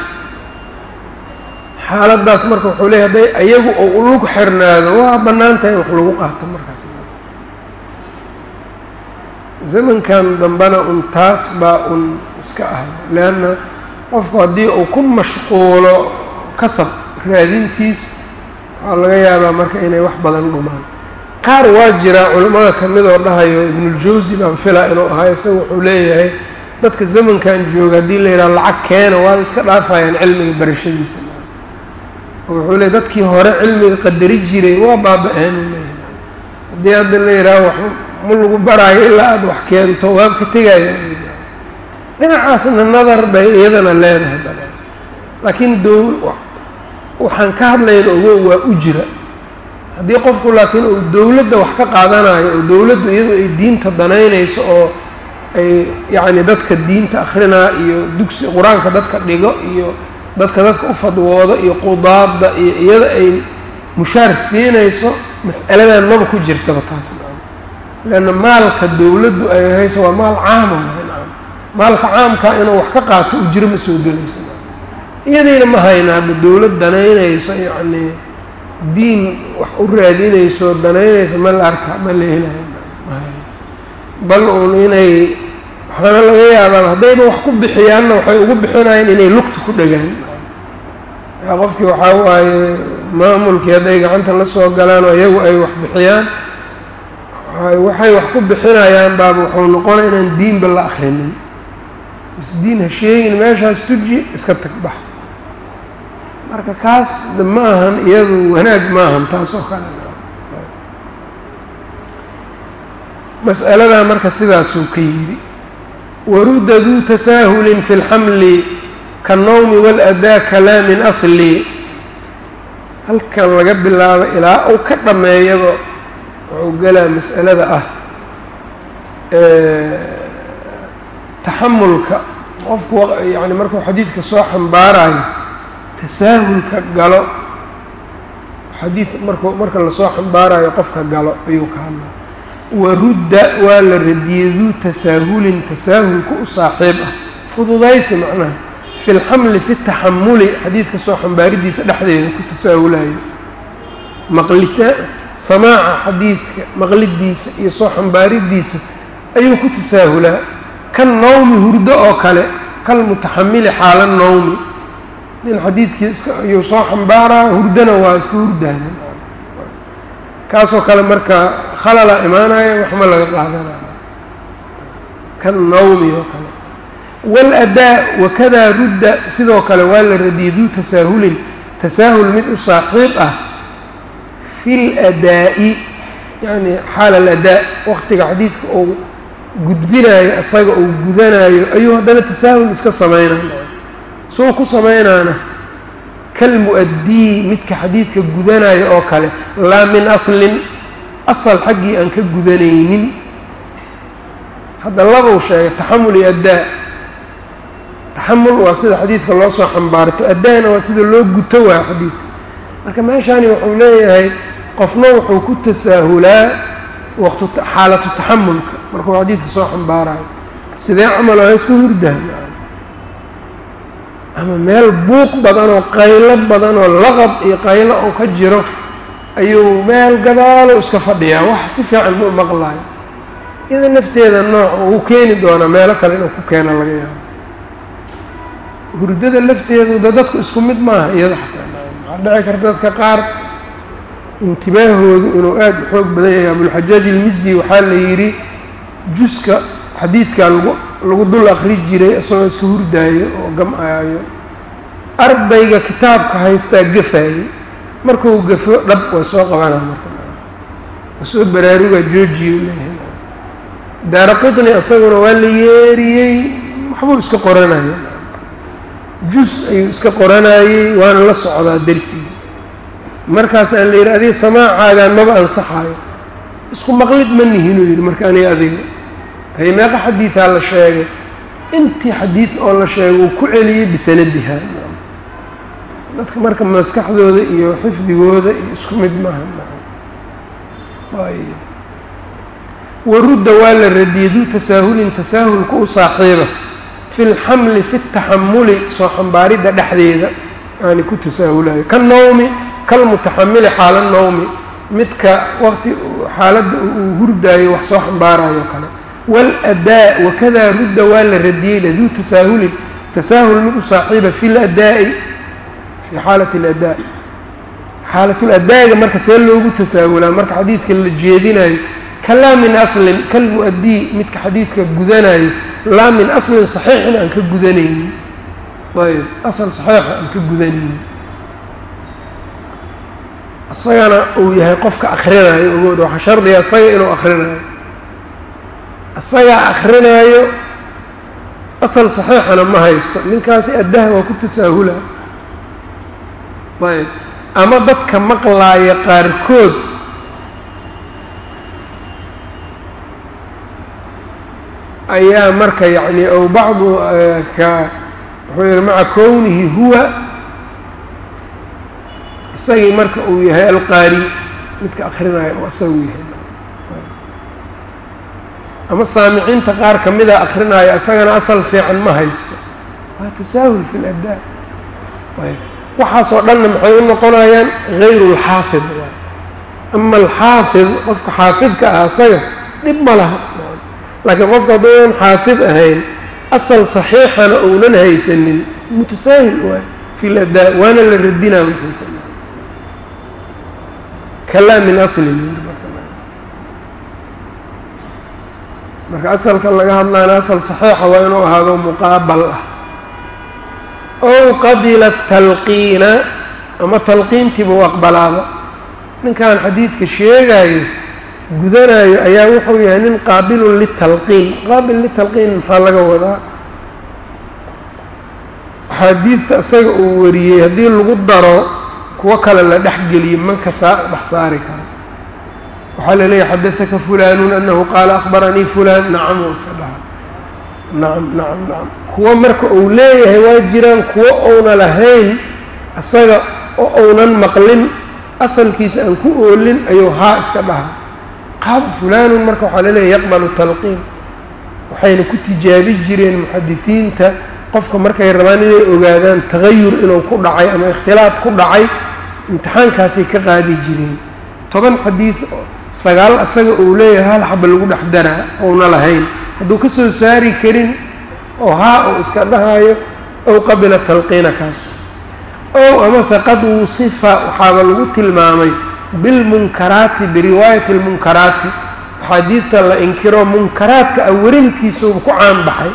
xaaladdaas marka wuxuu leeyahy hadday ayagu oo u lug xirnaado waa bannaan tahay wax lagu qaato markaas. Zamankan dambena un taas baa un iska ah. Leanna qofku haddii uu ku mashquulo kasab raadintiis waxaa laga yaabaa marka inay wax badan dhumaan. Qaar waa jiraa culimmada ka mid oo dhahayo ibnuljawsi baan filaa inuu ahaa isaga wuxuu leeyahay dadka zamankan jooga haddii la yidhaha lacag keena waaba iska dhaafayaan cilmiga barashadiisa wuxuu leeyahy dadkii hore cilmiga qadari jiray waa baaba-een haddii hadda la yidhaha wax ma lagu baraayo ilaa aada wax keento waab ka tegaya dhinacaasna nadar bay iyadana leedahay daba laakiin dow waxaan ka hadlayna ogo waa u jira. Haddii qofku laakiin uu dowladda wax ka qaadanayo oo dowladdu iyadu ay diinta danaynayso oo ay yacni dadka diinta akrinaa iyo dugsi qur'aanka dadka dhigo iyo dadka dadka u fadwoodo iyo qudaadda iyo iyada ay mushaar siinayso mas'aladan maba ku jirtaba taas leanna maalka dowladdu ay hayso waa maal caama maalka caamkaa inuu wax ka qaato ujiro ma soo gelayso iyadiina ma hayna hadda dowlad danaynayso yacni diin wax u raadinayso danaynayso ma la arka ma la helayo mahay bal uun inay waxaana laga yaabaa haddayba wax ku bixiyaanna waxay ugu bixinayaan inay lugta ku dhagaan yaa qofkii waxaa waaye maamulkii hadday gacanta la soo galaan oo iyagu ay wax bixiyaan waxay wax ku bixinayaan baaba wuxuu noqonay inaan diinba la akrinin is diin ha sheegin meeshaas tuji iska tag bax. Marka kaas ma ahan iyadu wanaag ma ahan taas kale. Mas'aladaa marka sidaasuu ka yidhi warudda duu tasaahulin fi lxamli kaannawmi waaladaa kalaa min asli. Halkan laga bilaabo ilaa uu ka dhammeeyaba wuxuu gelaa mas'alada ah taxamulka. Qofku yani markuu xadiidka soo xambaarayo tasaahulka galo. Xadiid marku marka la soo xambaarayo qofka galo ayuu ka hadlaa warudda waa la radiyey duu tasaahulin tasaahulka u saaxiib ah. Fududaysi macnaha fi lxamli fi taxamuli xadiidka soo xambaaridiisa dhexdeeda ku tasaahulayo. Maqlita samaaca xadiidka maqlidiisa iyo soo xambaaridiisa ayuu ku tasaahulaa. Kan nawmi hurdo oo kale kal mutaxamili xaala nawmi. Nin xadiidkii iska ayuu soo xambaaraa hurdana waa iska hurdaana. Kaasoo kale marka khalala imaanaya waxma laga qaadanaya kan nawmi oo kale. Waaladaa wakadaa rudda sidoo kale waa la radiyey duu tasaahulin. Tasaahul mid u saaxiib ah. Fi ladaa'i yacni xaal aladaa waqtiga xadiidka uu gudbinayo isaga uu gudanayo ayuu haddana tasaahul iska samaynayo soo ku samaynaana. Kalmu-addii midka xadiidka gudanaya oo kale. Laa min aslin asal xaggii aan ka gudanaynin. Hadda labuu sheegay taxamul iyo addaa. Taxamul waa sida xadiidka loo soo xambaarto. Addaana waa sida loo guto waa xadiidka marka meeshaani wuxuu leeyahay qofna wuxuu ku tasaahulaa waqtu xaalatu taxamulka markuu xadiidka soo xambaarayo sidee camal waa iska hurdaha ama meel buuq badan oo qaylo badan oo laqab iyo qaylo oo ka jiro ayuu meel gadaalo iska fadhiyaa wax si fiican ma maqlaayo iyada nafteeda nooc uu keeni doonaa meelo kale inuu ku keeno laga yaabo. Hurdada lafteedu de dadku isku mid maaha iyada xataa waxaa dhici karta dadka qaar intibaahoodu inuu aada u xoog badan yahay. Abulxajaaj ilmisi waxaa la yidhi juska xadiidkaa lagu lagu dul akri jiray isagoo iska hurdaayo oo gam-aayo ardayga kitaabka haystaa gafaayey markuu gafo dhab waa soo qabanaa marka. Waa soo baraarugaa joojiyo leeyahay daara qitni isaguna waa la yeeriyey waxbuu iska qoranaya jus ayuu iska qoranayey waana la socdaa darsigii markaasaa la yidhi adiga samaacaagaan maba ansaxaayo isku maqlid ma nihinuu yidhi marka aniga adiga hay meeqa xadiidaa la sheegay. Intii xadiid oo la sheegay uu ku celiyey bisanadiha dadka marka maskaxdooda iyo xifdigooda iyo isku mid maaha warudda waa la radiyey duu tasaahulin tasaahulka u saaxiiba. Fi lxamli fi taxamuli soo xambaaridda dhexdeeda yani ku tasaahulayo. Ka nawmi kalmutaxamili xaala nawmi. Midka waqti xaaladda uu hurdaayo wax soo xambaarayo kale. Wاlأdaa wakadaa rudda waa la radiyey laduu tasaahulin. Tasaahul mid u saaxiiba fi ladaa'i fii xaalat اladaa xaalat ladaa'iga marka see loogu tasaahulaa marka xadiidka la jeedinayo kalaa min aslin kalmu-adii midka xadiidka gudanayo laa min aslin saxiixin aan ka gudanaynin ayb asal saxiixa aan ka gudanaynin isagana uu yahay qofka akrinayo ogood waxaa shardiga isaga inuu akrinayo isagaa akrinaayo asal saxiixana ma haysto ninkaasi addaha waa ku tasaahula ayb ama dadka maqlaaya qaarkood ayaa marka yacni ow bacdu ka wuxuu yihi maca kownihi huwa. Isagii marka uu yahay alqaari midka akrinaayo oo isagu yahay. Ama saamiciinta qaar ka mida akrinaayo isagana asal fiican ma haysto. Waa tasaahul fi laddaa ayb waxaasoo dhanna maxay u noqonayaan gayru lxaafid ama alxaafid qofka xaafidka ah isaga dhib ma laha. Laakiin qofka haddoonan xaafid ahayn asal saxiixana ounan haysanin mutasaahil waay fi ladaa waana la radinaa markaysa. Kalaa min aslin marka asalka laga hadlaana asal saxiixa waa inuu ahaado muqaabal ah ow qabila talqiina ama talqiintiibuu aqbalaaba ninkan xadiidka sheegaayo gudanayo ayaa wuxuu yahay nin qaabilun litalqiin. Qaabil litalqiin maxaa laga wadaa? Axaadiidta isaga uu wariyey haddii lagu daro kuwo kale la dhexgeliyo manka saa dhex saari karo. Waxaa la leeyahy xadaثaka fulanun anahu qaala akhbaranii fulan nacam oo iska dhaha nacam nacam nacam kuwo marka uu leeyahay waa jiraan kuwo ouna lahayn isaga oo ounan maqlin asalkiisa aan ku oolin ayuu haa iska dhaha qaab fulanun marka waxaa laleeyahy yaqbalu talqiin. Waxayna ku tijaabi jireen muxadisiinta qofka markay rabaan inay ogaadaan tagayur inuu ku dhacay ama ikhtilaad ku dhacay imtixaankaasay ka qaadi jireen. Toban xadiid sagaal asaga uu leeyahay hal xaba lagu dhex daraa ouna lahayn hadduu ka soo saari karin oo haa uu iska dhahayo ow qabila talqiina kaas. Ow amase qad wusifa waxaaba lagu tilmaamay bilmunkaraati biriwaayati almunkaraati axaadiidta la inkiro munkaraadka a warintiisuuba ku caan baxay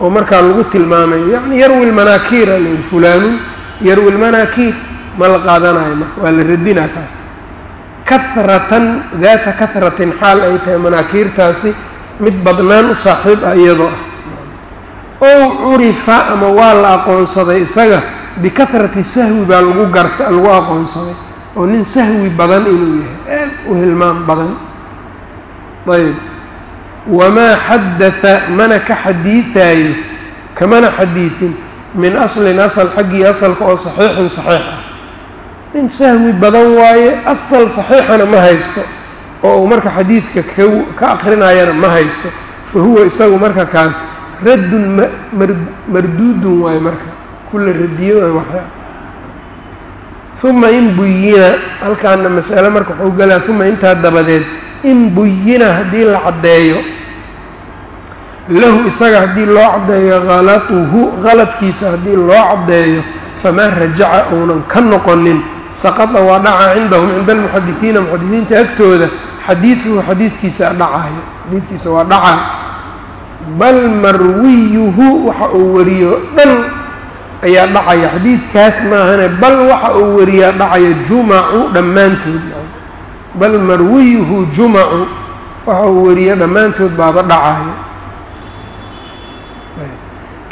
oo markaa lagu tilmaamayo yacni yarwi lmanaakiira layihi fulaanun yarwi lmanaakiir ma la qaadanayo marka waa la radinaa kaas. Kahratan daata kahratin xaal ay tahay manaakiirtaasi mid badnaan u saaxiib ah iyadoo ah. Ow curifa ama waa la aqoonsaday isaga bikahrati sahwi baa lagu garta lagu aqoonsaday oo nin sahwi badan inuu yahay aad u hilmaan badan. Ayb wamaa xadatha mana ka xadiidaayo kamana xadiidin min aslin asal xaggii asalka oo saxiixin saxiix ah. Nin sahwi badan waaye asal saxiixana ma haysto oo uu marka xadiidka ka aqrinayana ma haysto fa huwa isagu marka kaas raddun marduudun waaye marka kula radiyo waay waxa uma in buyina halkaana mas'ale marka waxuu galaa uma intaa dabadeed in buyina haddii la caddeeyo lahu isaga haddii loo caddeeyo halatuhu haladkiisa haddii loo caddeeyo famaa rajaca uunan ka noqonin saqada waa dhaca cindahum cinda almuxadisiina muxadisiinta agtooda. Xadiiduhu xadiidkiisa dhacayo. Xadiidkiisa waa dhaca bal marwiyuhu waxa uu wariyo dhan ayaa dhacaya. Xadiidkaas maahane bal waxa uu wariyaa dhacaya jumacu dhammaantood. Bal marwiyuhu jumacu waxa uu wariya dhammaantood baaba dhacayo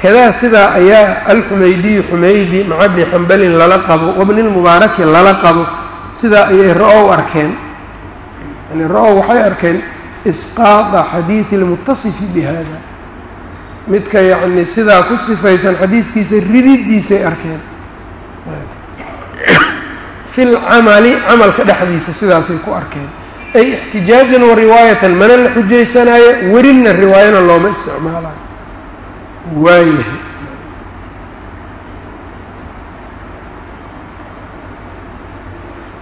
kadaa sidaa ayaa alxumaydiyu xumaydi maca bni xambalin lala qabo wabni lmubaaraki lala qabo sidaa ayay ra'ow arkeen. Yani ra'ow waxay arkeen isqaada xadiidi lmutasifi bi hada midka yacni sidaa ku sifaysan xadiidkiisa rididiisay arkeen. Fi lcamali camalka dhexdiisa sidaasay ku arkeen. Ay ixtijaajan wa riwaayatan mana la xujaysanaayo werinna riwaayana looma isticmaalayo waayahay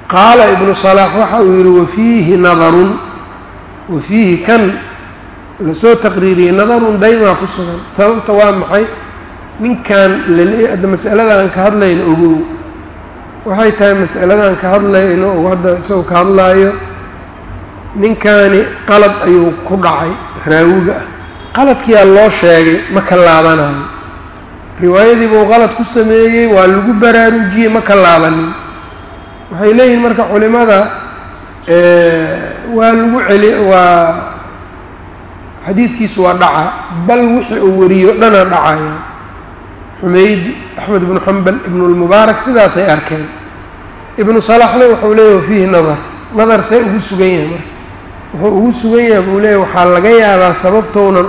qaala ibnu salaax waxa uu yidhi wafiihi nadarun. Wafiihi kan la soo taqriiriyey nadarun daymaa ku sugan. Sababta waa maxay? Ninkan lada mas'aladan ka hadlayno ogow. Waxay tahay mas'aladan ka hadlayno oo hadda isagoo ka hadlaayo ninkaani qalad ayuu ku dhacay raawiga ah qaladkiyaa loo sheegay ma ka laabanayo riwaayadii buu qalad ku sameeyey waa lagu baraarujiyey ma ka laabanin. Waxay leeyihiin marka culimada waa lagu celi waa xadiidkiisu waa dhaca bal wixii uu wariyo dhana dhacaya. Xumaydi axmed ibnu xambal ibnu lmubaarak sidaasay arkeen. Ibnu salaxna wuxuu leeyahy fiihi nadar. Nadar see ugu sugan yahay marka wuxuu ugu sugan yahay buu leeyahy waxaa laga yaabaa sababtounan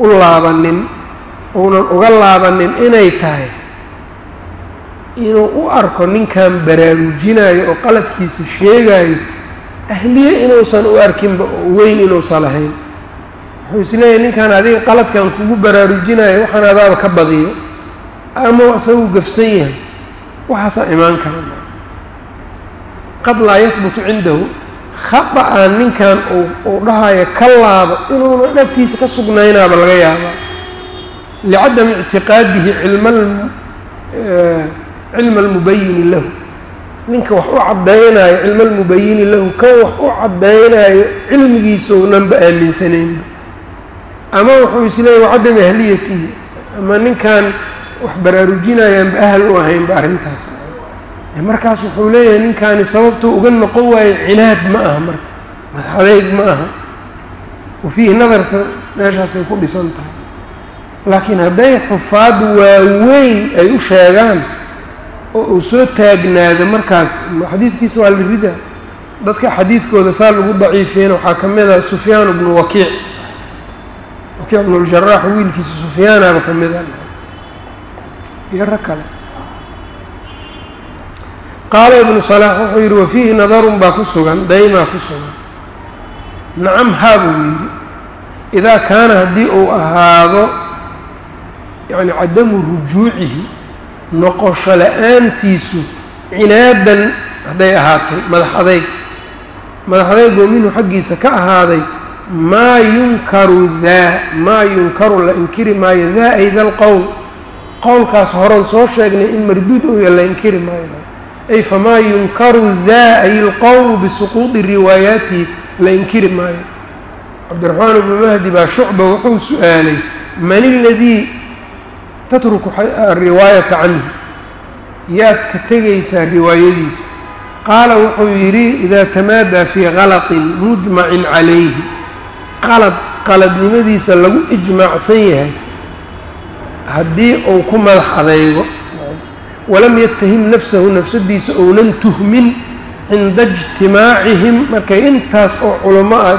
u laabanin uunan uga laabanin inay tahay inuu u arko ninkan baraarujinayo oo qaladkiisa sheegayo ahliye inuusan u arkinba oo weyn inuusan lahayn. Wuxuu is leeyahay ninkan adiga qaladkan kugu baraarujinayo waxaan adaaba ka badiyo ama isagu gafsan yahay waxaasaa imaan kara. Qad laa yahbutu cindahu khata aan ninkan uu dhahayo ka laabo inuuna dhagtiisa ka sugnaynaaba laga yaabaa. Licadami ictiqaadihi cilma almubayini lahu. Ninka wax u caddaynayo cilma almubayini lahu kan wax u caddaynayo cilmigiisa ounanba aaminsanaynba ama wuxuu isleeyahy wacadami ahliyatihi ama ninkan wax baraarujinayaanba ahal u ahaynba arrintaas markaas wuxuu leeyahay ninkaani sababtuu uga noqon waayo cinaad ma aha marka madaxadeyg ma aha. Wa fiihi nadarka meeshaasay ku dhisan tahay. Laakiin hadday xufaad waaweyn ay u sheegaan oo uu soo taagnaado markaas xadiidkiisa waa la rida dadka xadiidkooda saa lagu daciifiyeen waxaa ka mid ah sufyaan bnu wakiic. Wakiic bnu ljaraax wiilkiisa sufyaanaaba ka mid a iyo rag kale qaala ibnu salaax wuxuu yidhi wafiihi nadarun baa ku sugan daymaa ku sugan. Nacam haa buu yidhi idaa kaana haddii uu ahaado yacni cadamu rujuucihi noqosho la'aantiisu cinaadan hadday ahaatay madax adayg madax adeygoo minhu xaggiisa ka ahaaday maa yunkaru daa maa yunkaru la inkiri maayo daa ayda alqowl qowlkaas horan soo sheegnay in marduud ooya la inkiri maayo ay famaa yunkaru daa ay ilqowlu bisuquudi riwaayaatihi la inkiri maayo cabdiraxmaan ibnu mahdi baa shucba wuxuu su'aalay man iladii tatruku ariwaayata canhu yaad ka tegaysaa riwaayadiisa qaala wuxuu yidhi idaa tamaadaa fii kalaطin mujmacin calayhi qalad qaladnimadiisa lagu ijmaacsan yahay haddii uu ku madax adaygo walam yatahim nafsahu nafsadiisa ounan tuhmin cinda ijtimaacihim. Markay intaas oo culamo ah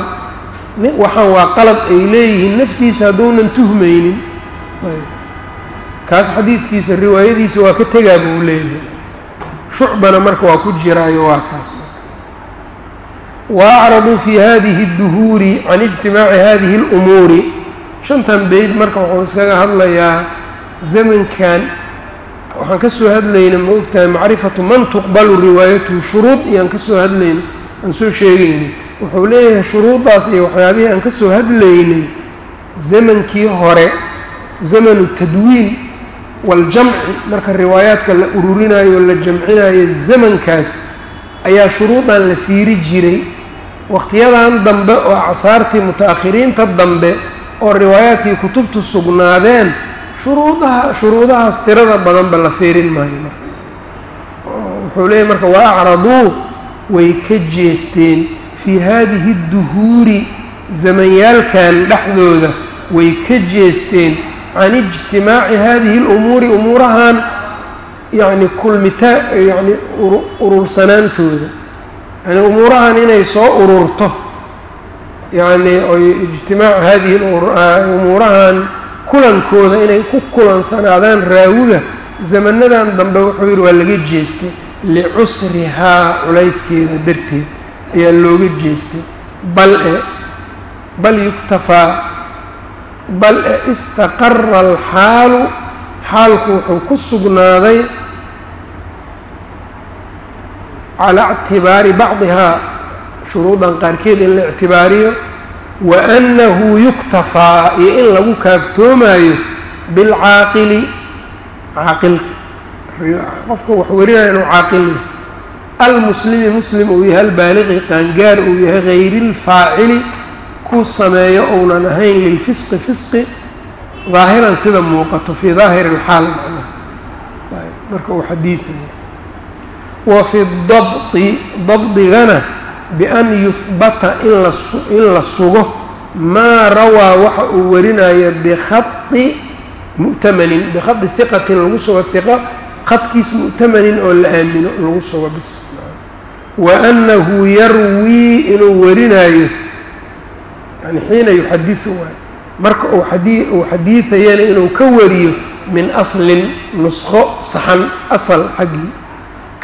waxaan waa qalad ay leeyihiin naftiisa hadduunan tuhmaynin. Kaas xadiidkiisa riwaayadiisa waa ka tegaa buu leeyahay. Shucbana marka waa ku jiraayo waa kaas. Wa acraduu fi hadihi اduhuuri can ijtimaaci hadihi اlumuuri shantan beyd marka wuxuu iskaga hadlayaa zamankan waxaan ka soo hadlayna ma ogtahay macrifatu man tuqbalu riwaayatuhu shuruud iyaan ka soo hadlayna aan soo sheegaynay wuxuu leeyahay shuruuddaas iyo waxyaabihii aan ka soo hadlaynay zamankii hore zamanu tadwiin waaljamci marka riwaayaadka la ururinayo la jamcinayo zamankaas ayaa shuruudan la fiiri jiray. Wakhtiyadan dambe oo acsaartii muta-akhiriinta dambe oo riwaayaadkii kutubtu sugnaadeen shuruudaha shuruudahaas tirada badanba la fiirin maayo marka. Wuxuu leeyahy marka wa acraduu way ka jeesteen fii haadihi duhuuri zamanyaalkan dhexdooda way ka jeesteen can ijtimaaci hadihi اlumuuri umuurahan yacni kulmitaa yacni urursanaantooda yani umuurahan inay soo ururto. Yacni oy ijtimaac hadihi umuurahan kulankooda inay ku kulansanaadaan raawiga zamanadan dambe wuxuu yidhi waa laga jeestay. Licusrihaa culayskeeda darteed ayaa looga jeestay. Bal e bal yuktafaa bal e istaqara alxaalu xaalku wuxuu ku sugnaaday calaa ictibaari bacdihaa. Shuruudan qaarkeed in la ictibaariyo wa annahu yuktafaa iyo in lagu kaaftoomayo bilcaaqili caaqilka qofka wax warinaya inuu caaqil yahay almuslimi muslim uu yahay albaaliqi qaangaar uu yahay hayri lfaacili ku sameeyo ounan ahayn lilfisqi fisqi daahiran sida muuqato fii daahiri alxaal macnaha marka uu xadiidayo wa fi dabdi dabdigana bian yuhbata in la sugo maa rawaa waxa uu warinayo bikhadi mu'tamanin bikhadi hiqatin lagu sugo hiqa khadkiis mu'tamanin oo la aamino lagu sugo bis wa annahu yarwii inuu warinayo yani xiina yuxadisu waayo marka uu xadiidayana inuu ka wariyo min aslin nusqo saxan asal xaggii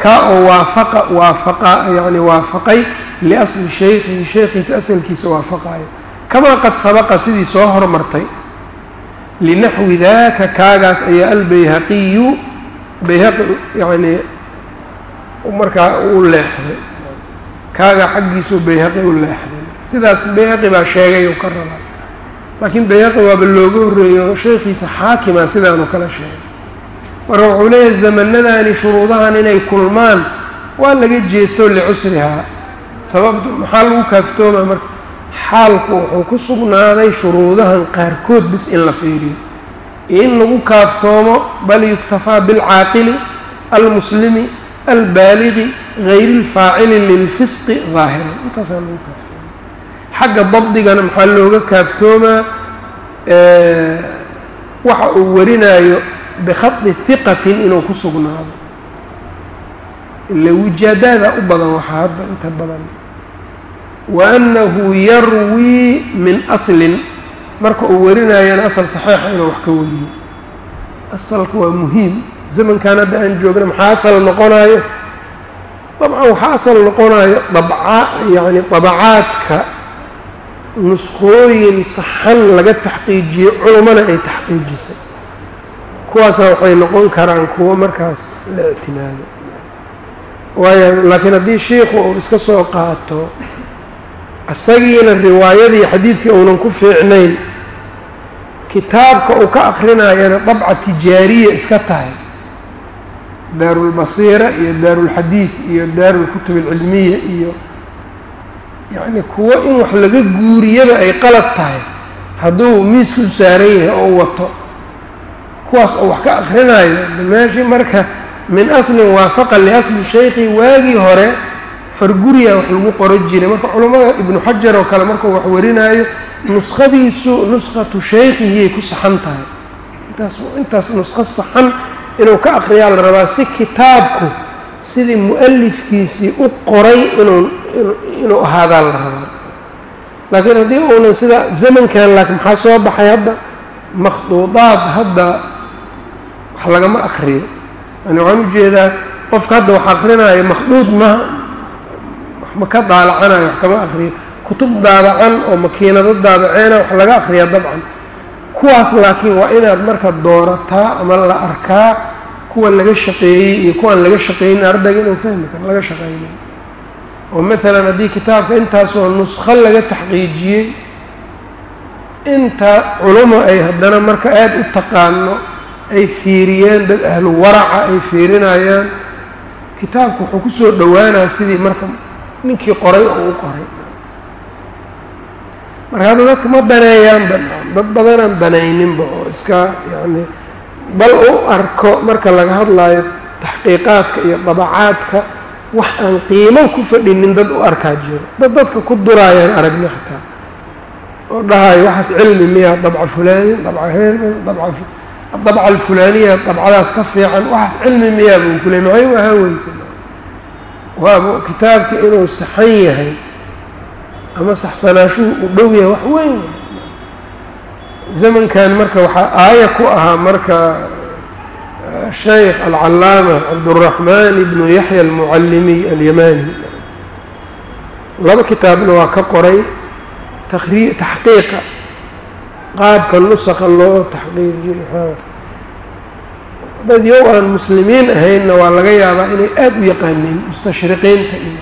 kaa oo waafaqa waafaqa yani waafaqay liasli shaykhihi sheekhiisa asalkiisa waafaqayo kamaa qad sabaqa sidii soo hormartay linaxwi daaka kaagaas ayaa albayhaqiyu bayhaqi yani markaa u leexday. Kaagaa xaggiisuu bayhaqi u leexday. Sidaas bayhaqi baa sheegay uu ka rabaa. Laakiin bayhaqi waaba looga horreeyo sheekhiisa xaakima sidaanu kala sheegay marka wuxuu leeyahay zamanadani shuruudahan inay kulmaan waa laga jeesto licusrihaa sababtu maxaa lagu kaaftoomaa marka? Xaalku wuxuu ku sugnaaday shuruudahan qaarkood bis in la fiiriyo. Iyo in lagu kaaftoomo bal yuktafaa bilcaaqili almuslimi albaaligi gayri اlfaacili lilfisqi daahiran intaasaa lagu kaaftoomaa xagga dabdigana maxaa looga kaaftoomaa? Waxa uu warinaayo bikhadi hiqatin inuu ku sugnaado ila u badan waxaa hadda inta badan wa annahu yarwii min aslin marka uu warinayana asal saxiixa inuu wax ka wariyo asalka waa muhiim zamankan hadda aan joogna maxaa asal noqonayo dabcan waxaa asal noqonayo dabca yacni dabacaadka nusqooyin saxan laga taxqiijiyey culummana ay taxqiijisay kuwaasna waxay noqon karaan kuwo markaas la ictimaado waayo laakiin haddii shiikhu uu iska soo qaato isagiina riwaayadii xadiidkii uunan ku fiicnayn kitaabka uu ka akrinayana dabca tijaariya iska tahay. Daarulbasiira iyo daarulxadiid iyo daarulkutub alcilmiya iyo yacni kuwo in wax laga guuriyaba ay qalad tahay. Hadduu miiska u saaran yahay oo wato kuwaas oo wax ka akrinayo meeshii marka min aslin waafaqa liasli shaykhi waagii hore farguriya wax lagu qoro jiray. Marka culammada ibnu xajar oo kale markuu wax warinaayo nuskhadiisu nuskhatu shaykhihiyay ku saxan tahay. Intaas intaas nusqo saxan inuu ka akriyaa la rabaa si kitaabku sidii mu'alifkiisii u qoray inuu inuu ahaadaa la rabaa. Laakiin haddii uunan sida zamankan laakiin maxaa soo baxay hadda? Makhduudaad hadda wax lagama akriyo. Yani waxaan u jeedaa qofka hadda wax akrinaayo makhduud ma wax ma ka daalacanayo wax kama akriyo. Kutub daadacan oo makiinado daadaceena wax laga akriyaa dabcan. Kuwaas laakiin waa inaad marka doorataa ama la arkaa kuwa laga shaqeeyey iyo kuwaan laga shaqeynin ardayga inuu fahmi karo laga shaqeynin oo maalan haddii kitaabka intaasoo nuskho laga taxqiijiyey inta culamo ay haddana marka aada u taqaano ay fiiriyeen dad ahlu waraca ay fiirinayaan. Kitaabku wuxuu ku soo dhowaanaa sidii marka ninkii qoray oo u qoray. Marka hadda dadka ma daneeyaanba dad badanaan danayninba oo iska yacni bal u arko marka laga hadlaayo taxqiiqaadka iyo dabacaadka wax aan qiimo ku fadhinin dad u arkaa jiro. Dad dadka ku duraayaan aragni xataa. Oo dhahayo waxaas cilmi miya dabca fulani dabca heelmel dabca dabca alfulaaniya dabcadaas ka fiican waxaas cilmi miyaa buu ku ley maxay u ahaan weysa waaba kitaabka inuu saxan yahay ama saxsanaashuhu uu dhow yahay wax weyn zamankan marka waxaa aaya ku ahaa marka shaykh alcalaama cabduraxmaan ibnu yaxya almucallimiy alyamani laba kitaabna waa ka qoray taxqiiqa qaabka nusaka loo taxqiijiyo dad yow aan muslimiin ahaynna waa laga yaabaa inay aada u yaqaaniin mustashriqiinta iyo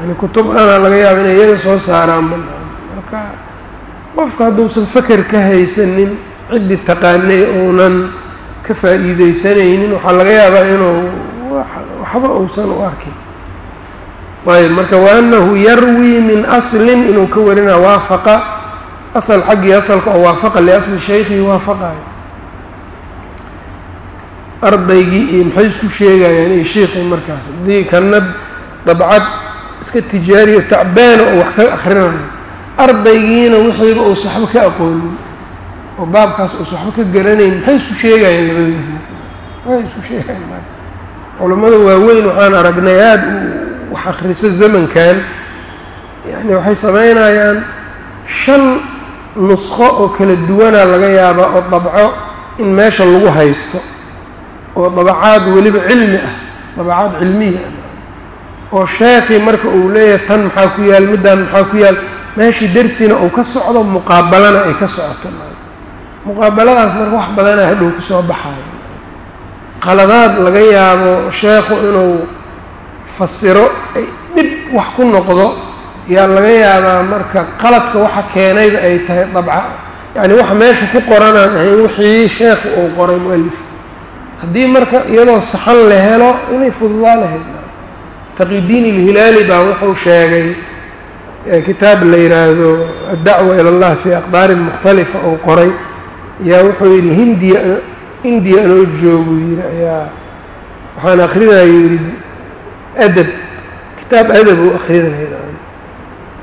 yani kutub laga yaaba inay iyaga soo saaraan banaan marka qofka hadduusan faker ka haysanin ciddii taqaanay uunan ka faa'iideysanaynin waxaa laga yaabaa inuu waxba uusan u arkin. Ayb marka waanahu yarwii min aslin inuu ka warinaa waafaqa asal xaggii asalka oo waafaqa liasli shaykhihi waafaqayo ardaygii iyo maxay isku sheegayaan iyo sheikhay markaas. Haddii kana dabcad iska tijaariyo tacbaana oo wax ka akrinayo ardaygiina wixiiba uusa waxba ka aqoonin. Oo baabkaas uusa waxba ka garanayn maxay isku sheegayaan labadiisna maxay isku sheegayan ma culammada waaweyn waxaan aragnay aada u wax akrisa zamankan. Yani waxay sameynayaan shan nusqo oo kala duwanaa laga yaabaa oo dabco in meesha lagu haysto oo dabacaad weliba cilmi ah dabacaad cilmiya ah. Oo sheekii marka uu leeyahay tan maxaa ku yaal? Middaan maxaa ku yaal? Meeshii dersina uu ka socdo muqaabalana ay ka socoto. Muqaabaladaas marka wax badana hadhow ku soo baxayo qaladaad laga yaabo sheekhu inuu fasiro ay dhib wax ku noqdo yaa laga yaabaa marka qaladka waxa keenayba ay tahay dabca. Yacni waxa meesha ku qoranaan ahayn wixii sheekhu uu qoray mu'alif haddii marka iyadoo saxan la helo inay fududaa lahayd taqidiin ilhilaali baa wuxuu sheegay kitaab la yidhaahdo addacwa ila allah fii aqdaarin mukhtalifa uu qoray. Yaa wuxuu yidhi hindiya indiya anoo joogu yidhi ayaa waxaan akrinaya yidhi adab kitaab adab uu akrinaya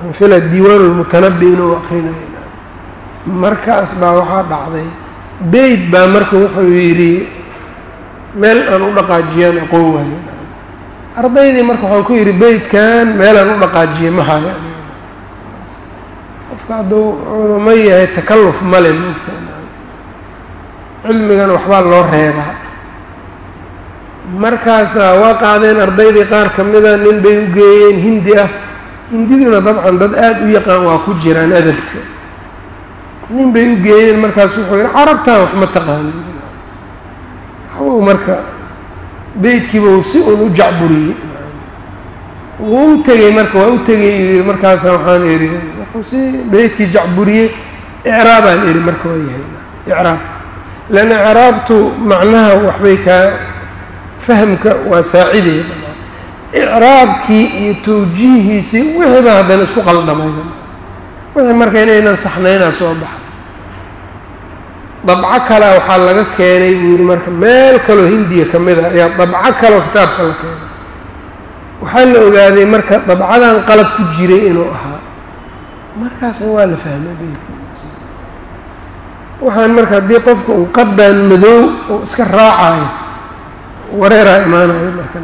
anfila diiwaan lmutanabi inuu akrinaya markaas baa waxaa dhacday. Beyt baa marka wuxuu yidhi meel aan u dhaqaajiyaan aqoon waayo ardaydii marka waxaan ku yidhi meel aan u dhaqaajiye ma hayo. Qofka hadduu culamo yahay takalluf male moogta cilmigana waxbaa loo reebaa markaasaa waa qaadeen ardaydii qaar ka mida nin bay u geeyeen hindi ah hindiduna dabcan dad aada u yaqaan waa ku jiraan adabka. Nin bay u geeyeen markaas wuxuu yidhi carabtaan wax ma taqaanin waxbuu marka beytkiiba uu si un u jacburiyey. Wuu u tegey marka waa u tegey markaasa waxaan idhi. Wuxuu si beytkii jacburiyey icraabaan idhi marka waa yahay. Icraab. Leanna icraabtu macnaha waxbay kaa fahamka waa saacidaya icraabkii iyo tawjiihiisii wixii baa haddana isku qaldamayba wixii marka inaynan saxnaynaa soo baxa dabco kalea waxaa laga keenay buu yidhi marka meel kaloo hindiya ka mid a ayaa dabco kaloo kitaabka la keenay. Waxaa la ogaaday marka dabcadan qalad ku jiray inuu ahaa. Markaasna waa la fahmay beydka waxaan marka haddii qofka uu qadan madow oo iska raacayo wareeraa imaanayo marka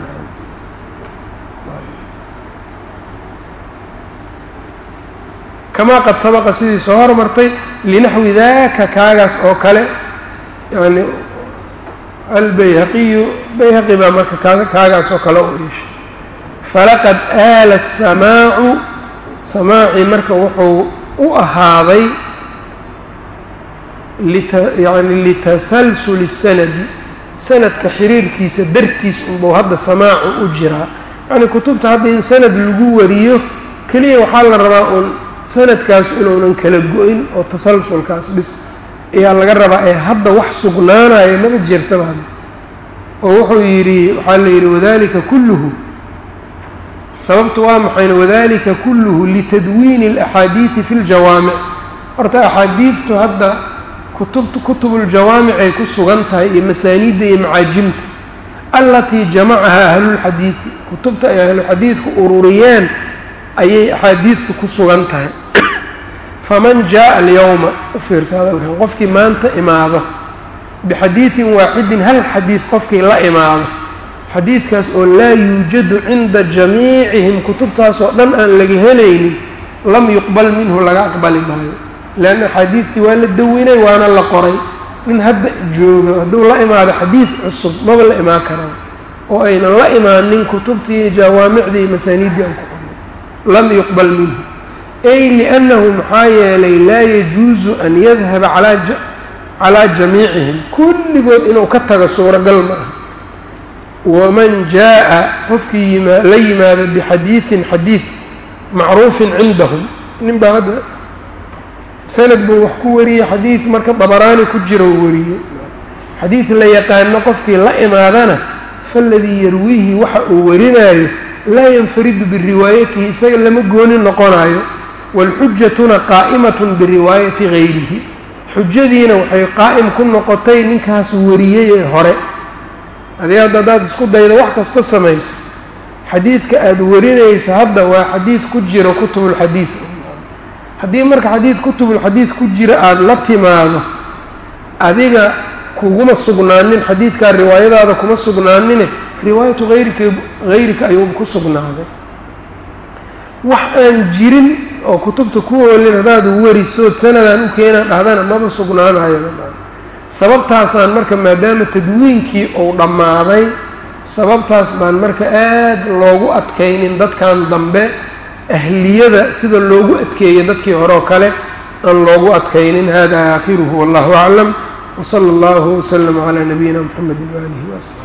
kamaa qad sabaqa sidii soo hormartay linaxwi daka kaagaas oo kale yani albayhaqiyu bayhaqi baa marka kaagaas oo kale u yeeshay. Falaqad aala asamaacu samaacii marka wuxuu u ahaaday yani litasalsuli sanadi sanadka xiriirkiisa dartiis unbuu hadda samaacu u jiraa. Yacni kutubta hadda in sanad lagu wariyo keliya waxaa la rabaa uun sanadkaas inuunan kala go-in oo tasalsulkaas dhis ayaa laga rabaa ee hadda wax sugnaanayo maba jirtaba oo wuxuu yidhi waxaa la yidhi wadalika kulluhu. Sababtu waa maxayna wadalika kulluhu litadwiini alaxaadiidi fi ljawaamic horta axaadiidtu hadda kutub kutubuuljawaamic ay ku sugan tahay iyo masaaniidda iyo macaajimta allatii jamacahaa ahlulxadiidi kutubta ay ahluxadiidku ururiyeen ayay axaadiidtu ku sugan tahay. Faman jaaءa alyowma u fiirsa hadalkan qofkii maanta imaado bixadiidin waaxidin hal xadiid qofkii la imaado xadiidkaas oo laa yuujadu cinda jamiicihim kutubtaasoo dhan aan laga helaynin lam yuqbal minhu laga aqbali maayo. Leanna axaadiidtii waa la dawinay waana la qoray. Nin hadda joogo hadduu la imaado xadiid cusub maba la imaan karaa oo aynan la imaanin kutubtii jawaamicdii masaaniiddii aan ku lam yuqbal minhu. Ay liannahu maxaa yeelay laa yajuusu an yadhaba calaa jamiicihim. Kulligood inuu ka tago suuragal ma aha. Waman jaaءa qofkii la yimaado bixadiidin xadiid macruufin cindahum. Nin baa hadda sanad buu wax ku wariyey xadiid marka dabaraani ku jira u wariyey. Xadiid la yaqaano qofkii la imaadana faaladii yarwiihi waxa uu warinaayo laa yanfaridu biriwaayatihi isaga lama gooni noqonayo waalxujatuna qaa'imatun biriwaayati gayrihi. Xujadiina waxay qaa'im ku noqotay ninkaas wariyey ee hore. Adi hadda haddaad isku daydo wax kasta samayso. Xadiidka aada warinayso hadda waa xadiid ku jiro kutubulxadiid haddii marka xadiid kutubulxadiid ku jira aada la timaado adiga kuguma sugnaanin xadiidkaa riwaayadaada kuma sugnaanine riwaayatu hayrika hayrika ayuu ku sugnaaday. Wax aan jirin oo kutubta ku oolin haddaad warisood sanadaan u keenaan dhahdana maba sugnaanayo. Sababtaasaan marka maadaama tadwiinkii uu dhammaaday sababtaas baan marka aad loogu adkaynin dadkan dambe ahliyada sida loogu adkeeyo dadkii hore oo kale aan loogu adkaynin. Hada aakhiruhu wallahu aclam wsala allahu wslama calaa nabiyina mxamedi waalihi wasaxbi